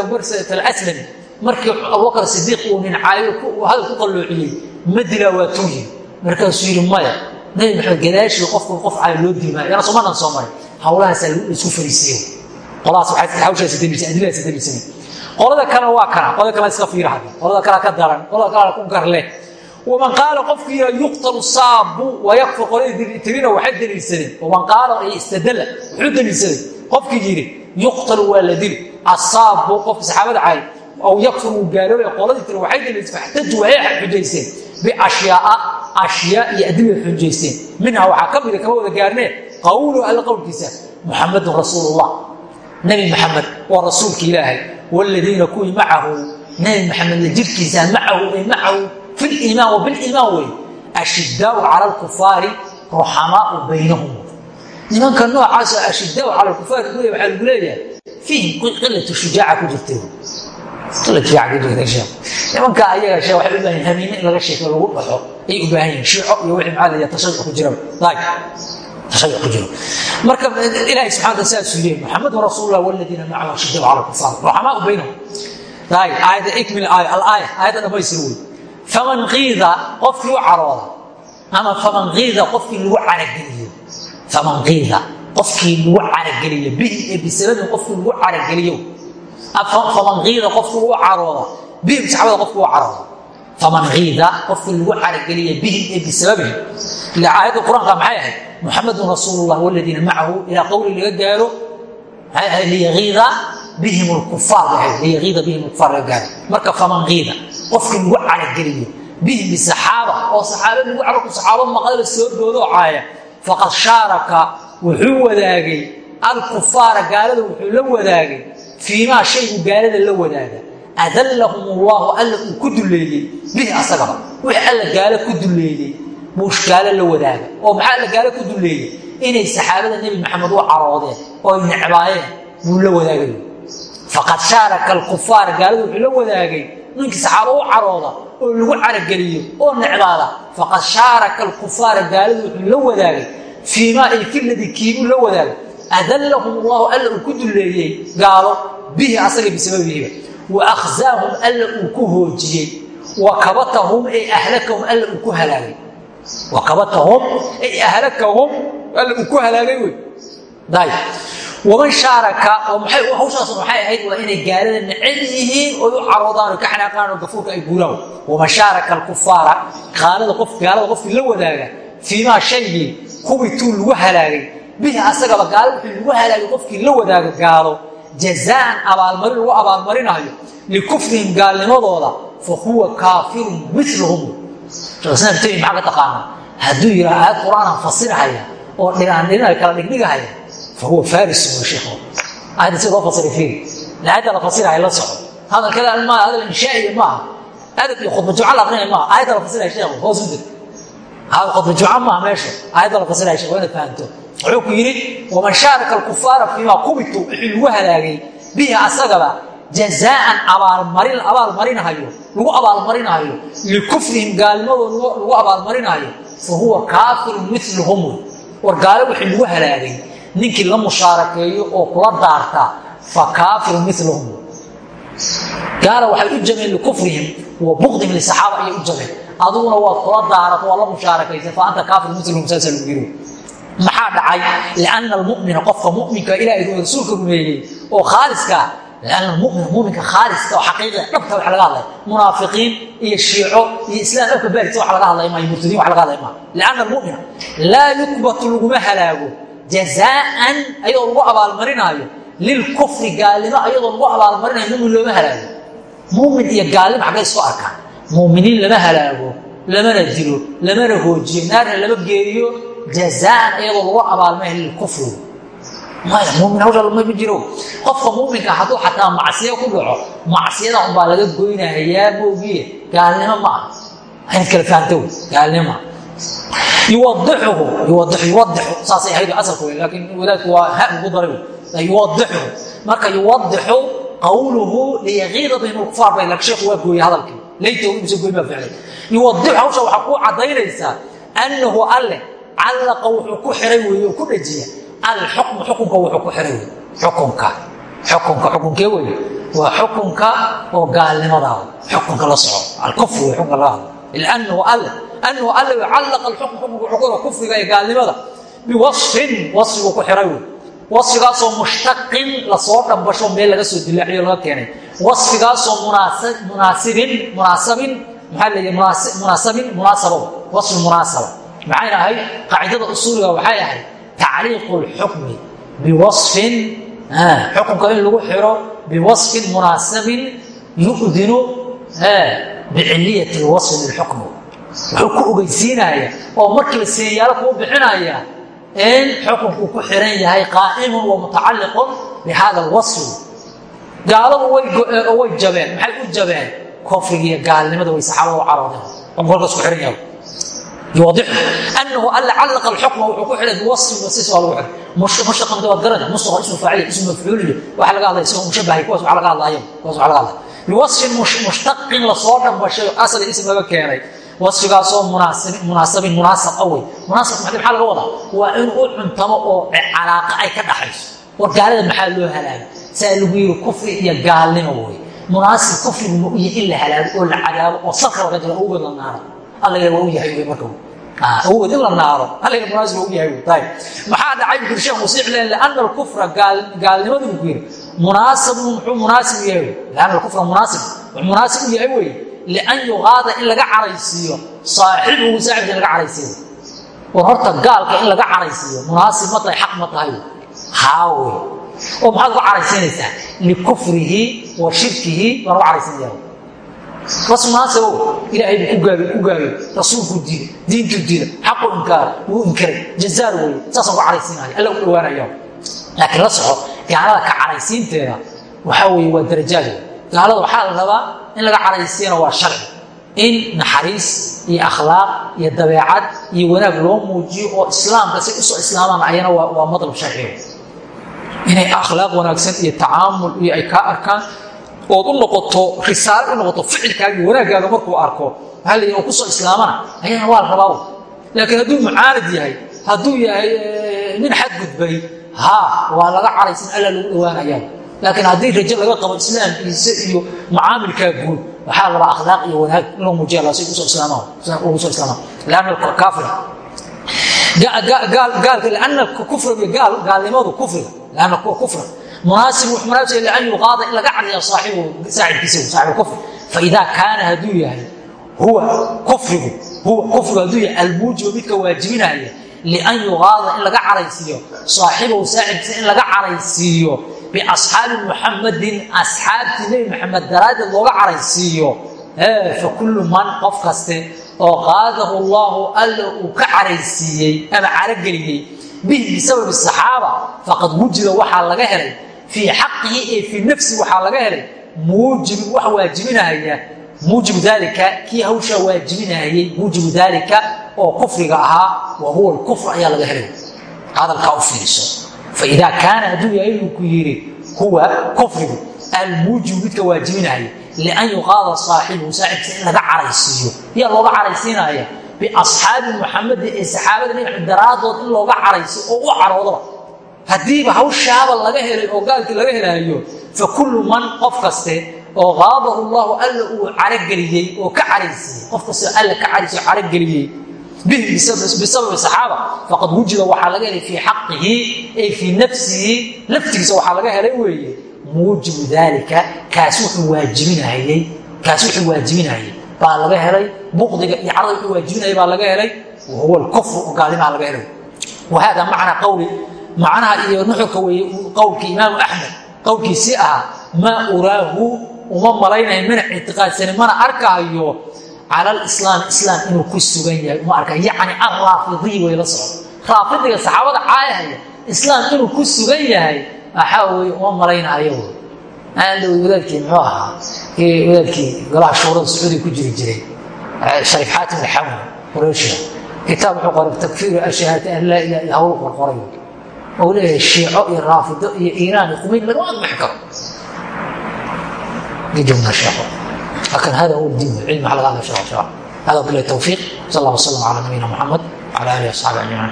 abubarsat alaslami markii abubakar sidiiq uu nin caayo hadal ku qalloociyey ma dilaa waa tuuyi markaasuu yidhi maya nabi maxamed gadaashii qofku qof caayo loo dilmaayo yana somanan soo maray. Hawlahaasaa la isku fariisiiyo qoladaas daliilsanay qolada kalena waa kana qolada kale iska fiira hadda qolada kale ka daran qolada kale ku garle waman qaala qofkii yira yuqtalu saabu wayakfur qoladii tirina waxay daliilsadeen waman qaala ay istadalla wuxuu daliilsaday qofkii yiri yuqtalu waa la dili asaabu qofkii saxaabada caay aw yakfur uu gaaloobay qoladii tiri waxay daliilsadeen faxtaju waxay xujaysteen biashyaaa ashyaa iyo adilay xujaysteen minha waxaa ka mida kama wada gaarnee qawlu alla qowlkiisa muxamadun rasuulullah nabi maxamed waa rasuulka ilaahay wladiina kuwii macahu nabi maxamed la jirkiisa macahu ay macahu fi liimaan wabiliimaan wey ashidaau cala lkufaari ruxamaau baynahum nimanka noocaasoo ashidaau cala kufaari ku waxaa lagu leeyahay fiihim qilatu shujaaca ku jirta qila shujaaca ku jirta sheekh nimanka ayaga waxay u baahan hamiine in laga sheeko lagu dhaxo ay u baahan yihiin shiico iyo wixii maxaa la tashayuc ku jira tashayuc ku jiro marka ilaahay subxana wataala saasuu leeyahy muxamedun rasuulullah waladiina macahu ashidaau cala kufaar ruxamaau baynahum aayada ikmil aaya alaaya aayadda dhamaystir wey faman qiida qofkii u carooda ama faman qofkii lagu carageliyo. Faman qofkii lagu carageliyo. Bihi ee bisababin lagu carageliyo. Faman qiida qofkii carooda bihim saxabada qofkii u carooda faman qiida qofkii lagu carageliyo. Bihim ee bisababihim ila aayadda qur'aanka maxay ahayd? Muxamedun rasuulullah waladiina macahu ilaa qowli laga gaaro maxay bihim lkufaar liyaqiida bihim lkufaar laga gaaro marka faman qiida qofkii lagu carageliyo. Bihim bisaxaaba oo saxaaba lagu carku saxaabo maqlaba soo doodoo caaya. Faqad shaaraka wuxuu wadaagay. Alkufaara gaalada wuxuu la wadaagay. Fiimaa shaygu gaalada la wadaaga. Adallahum ullahu alla ku duleeyey bihi asagaba. Wix alla gaalo ku duleeyey buu gaalo la wadaaga. Oo maxaa alla gaalo ku duleeyey inay saxaabada nebi maxamed u caroodeen oo ay necbaayeen buu la wadaagay. Faqad shaaraka alkufaar gaalada wuxuu la wadaagay ninkii saxaabo u carooda oo lagu carageliyo oo necbaada faqad shaaraka alkufaara gaaladu wuxuu la wadaagay fii maa ay filadii kiibuu la wadaagay adallahum allahu alla uu ku duleeyey gaalo bihi asaga bisababihiba wa akhzaahum alla uu ku hoojiyey wa ay ahlakahum alla uu ku halaagay. Wa ay ahlakahum alla uu ku halaagay wey waman shaaraka hawshaas waxay ahayd waa inay gaalada necel yihiin oy u caroodaan o ka xanaaqaan oo gafuurka ay guuraan waman shaaraka alkufaara gaalada qof gaalada qofkii la wadaaga fiimaa shaygii kuwituu lagu halaagay bihi asagaba gaalo wixii lagu halaagay qofkii la wadaaga gaalo jazaan abaalmarin lagu abaalmarinayo likufrihim gaalnimadooda fa huwa kaafirun milhum sheekh maxaa ka taqaanaa hadduu yidhaa aayad qur'aanan fasirhaya oo dhinaandhinina kala dhigdhigahaya fa huwa farisun wa sheekh aayadda sida loo fasiray fiiri aayadda la fasiraya la soco hadalkada maaha hadal inshaa'iya maaha adab iyo khudba jumca la aqrinaya maaha aayadda la fasiraya sheekhu hoos u deg khudba jumca maaha meesha aayadda la fasiraya sheekh waa inaad fahanto wuxuu ku yidhi waman shaaraka alkufaara fiimaa kubitu wixii lagu halaagay bihi asagaba jazaaan abaalmarin abaalmarinahayo lagu abaalmarinahayo likufrihim gaalnimadooda lagu abaalmarinahayo fa huwa kaafirun miluhum war gaalo wixii lagu halaagay ninkii la mushaarakeeyo oo kula daarta fa kaafirun miluhum gaala waxay u jabeen likufrihim wa bukdihim lisaxaaba ayay u jabeen. Aduguna waad kula daarat waa la mushaarakaysa fa anta kaafir miluhum saasa lagu yiri maxaa dhacay? Liana almumina qofka muminka ilahay rasuulka rumeeyey oo khaaliskaa liana almumina muminka khaaliska oo xaqiiqa dhabta wax laga hadlay. Munaafiqiin iyo shiico iyo islam dhabka baarisa wax laga hadlay maayo murtadiin wax laga hadlay maayo. Liana almumina laa yukbatu laguma halaago jazaaan ayadoo lagu abaalmarinaayo lilkufri gaalnimo ayadoo lagu abaalmarinayo mumin looma halaago. Mumin iyo gaalnimo xaggay isku arkaan. Muminiin lama halaago lamana dilo lamana hoojiyo naarna lama geeriyo jazaan iyadoo lagu abaalmay lilkufri mumin hawsha lama jiro. Qofka muminka hadduu xataa macsiyo ku dhaco macsiyada unbaa laga goynahayaa moogiye gaalnimo ma ah inaad kala fahamta wey gaalnimo. ma marka yuwadixu qawluhu liyagiida bihim alkufaar bay lak sheekhu waa gooyey hadalkii laytahu inuusa goyn baa ficlay yuwadixu hawsha waxaa kuu caddaynaysaa annahu alle callaqa wuxuu ku xiray weeye ku dhajiya alxukmu xukunka wuxuu ku xiray wey xukunka xukunka xukunkee weye waa xukunka oo gaalnimadaada xukunka la soco alkufri wey xukunka laga hadlo liannahu alle annahu alle callaqa alxukm xukunka wuxuu ku kufriga iyo gaalnimada biwasfin wasfiguu ku xiray wey wasfigaasoo mushtaqin la soo dhambasho meel laga soo dilaaciyo laga keenay wasfigaasoo munaasibin munaasabin maxaa leeyahay munaasabin munaasabo wasfi munaasaba maxayna ahayd qaacidada usuuliga waxay ahayd tacliiqu lxukmi biwasfin xukunka in lagu xiro biwasfin munaasabin yudinu biciliyati lwasfi lilxukmi wuxuu ku ogeysiinaya oo markiiba seeyaalo kuu bixinaya in xukunkuu ku xiran yahay qaa'imun wa mutacalliqun bihada alwasfi gaaladu way jabeen maxay u jabeen? Kofrigiiyo gaalnimada way saxaabada u caroodeen. Xukunkalkaas ku xiran yahay? Yuwadixu anahu alla callaqa alxukma wuxuu ku xidhay biwasfin wasis waa lagu xidhay mushaqamta waad garana mustaqa ismu faacil ismu mafcuuliyo waxa laga hadlaya isagoo mushabahay kuwaas waxa laga hadlaayo kuwaas waxa laga hadlaya biwasfin mushtaqin la soo dhambashay asal ism laga keenay wasfigaasoo munaasabin munaasab awey munaasab maxaa laga wadaa waa in u cuntamo oo calaaqa ay ka dhaxayso war gaalada maxaa loo halaago saa lagu yiri kufri iyo gaalnimo wey munaasib kufrigu iyo in la halaago oo la cadaabo oo salka laga jiro awgeed la naaro allaga waa u yahay wey marka u wey yiri munaasibun muxuu munaasib yahay? Wey lianna alkufra munaasib. Wuxuu munaasib u yahay wey lian yuqaada in laga caraysiiyo saaxibuhu saaxibka in laga caraysiiyo. War horta gaalka in laga caraysiiyo munaasib ma tahay xaq ma tahay. Haawe oo maxaad uga caraysiinaysaa? Likufrihi wa shirkihi baan uga caraysiinaya bas munaasabow ilaahay buu ku gaabiy ku gaabiy rasuulkuu diiday diintuu diida xaqu inkaara wuu inkaray jazaar weeye. Saasaan uga caraysiinaya alla u dhawaanaya laakiin la soco gaalada ka caraysiinteeda waxaa weeye waa darajaad. Gaalada waxaa la rabaa in laga caraysiiyana waa sharci. In naxariis iyo akhlaaq iyo dabeecad iyo wanaag loo muujiyo oo islaamka say u soo islaamaan ayana waa madlab sharciga inay akhlaaq wanaagsan iyo tacaamul iyo ay kaa arkaan ood u noqoto risaale u noqoto ficilkaaga wanaaggaaga markuu arko maxaa la oo ku soo islaamana ayana waa la rabaa. Laakiin hadduu mucaanid yahay hadduu yahay nin xadgudbay ha waa laga caraysan alla lagu dhawaanaya laakiin haddii rajo laga qabo islaamkiisa iyo mucaamilkaa guud waxaa la rabaa akhlaaq iyo wanaag in loo muujiya la si lianna kaafir. Gaalka kufriga gaal gaalnimadu kufriga waajibinaya lian yuqaada in laga caraysiiyo saaxibahu saaxibkiisa in laga caraysiiyo biasxaabi muxamadin asxaabtii nebi maxamed daraaddeed looga caraysiiyo fa kullu man qof kaste oo qaadahu allaahu alla uu ka caraysiiyey ama carogeliyey bihi bisababi saxaaba faqad wujida waxaa laga helay fii xaqihi ee fii nafsi waxaa laga helay muujibin wax waajibinaya muujibu daalika kii hawshaa waajibinayey muujibu daalika oo kufriga ahaa wa huwa ayaa laga helay. Hadalkaa u fiiriso. Faidaa kaana hadduu yahay inuu ku yidhi huwa kufrigu almuujibu midka waajibinaya lian yuqaada saaxibuhu saaxibkiisa in laga caraysiiyo. Yaa looga caraysiinaya biasxaabi muxamadi ee saxaabada nebi maxamed daraadood in looga caraysiyo oo u caroodaba. Haddiiba hawshaaba laga helay oo gaalkii laga helaayo fa kullu man qof kaste oo qaadahu llahu alla uu carogeliyey oo ka caraysiiyey qof kastoo alla ka caraysiyo carogeliyey bisababi saxaaba. Faqad wujida waxaa laga helay fii xaqihi ay fii nafsihi. Laftigiisa waxaa laga helay weeye muujibu daalika kaas wuxuu waajibinahayey kaas wuxuu waajibinahayey baa laga helay buqdiga iyo carada wuxuu waajibinayay baa laga helay wahuwa alkufru gaalimaha laga helay. Wa hada macnaa qawli macnaha iyo nuxurka weeye qowlkii imaamu axmed qowlkiisii ahaa maa uraahu uma malaynayo mana ictiqaadsani mana arkaayo cala lislaami islaam inuu ku sugan yahay. Uma arkaan. Yacni alraafidiy way la socon. Raafidiga saxaabada caayahaya islaam inuu ku sugan yahay waxaa weeye uma malayna ayagu. Aandhow wadaadkii muxuu ahaa? Wadaadkii golaha shuurada sacuudiga ku jiri jiray. Shariif xaatim alxawi qurayshia kitaab wuxuu qoray takfiiru ashahaati an laa ilaha illa hawlu qorqorayo ou leeyahay shiico iyo raafido iyo iiraan iyo kumayn lagama adbaxi karo. Gijumna sheekho لكن هذا هو الدين العلم على هذا الشرع هذا بالله التوفيق صلى الله وسلم على نبينا محمد وعلى اله وصحبه اجمعين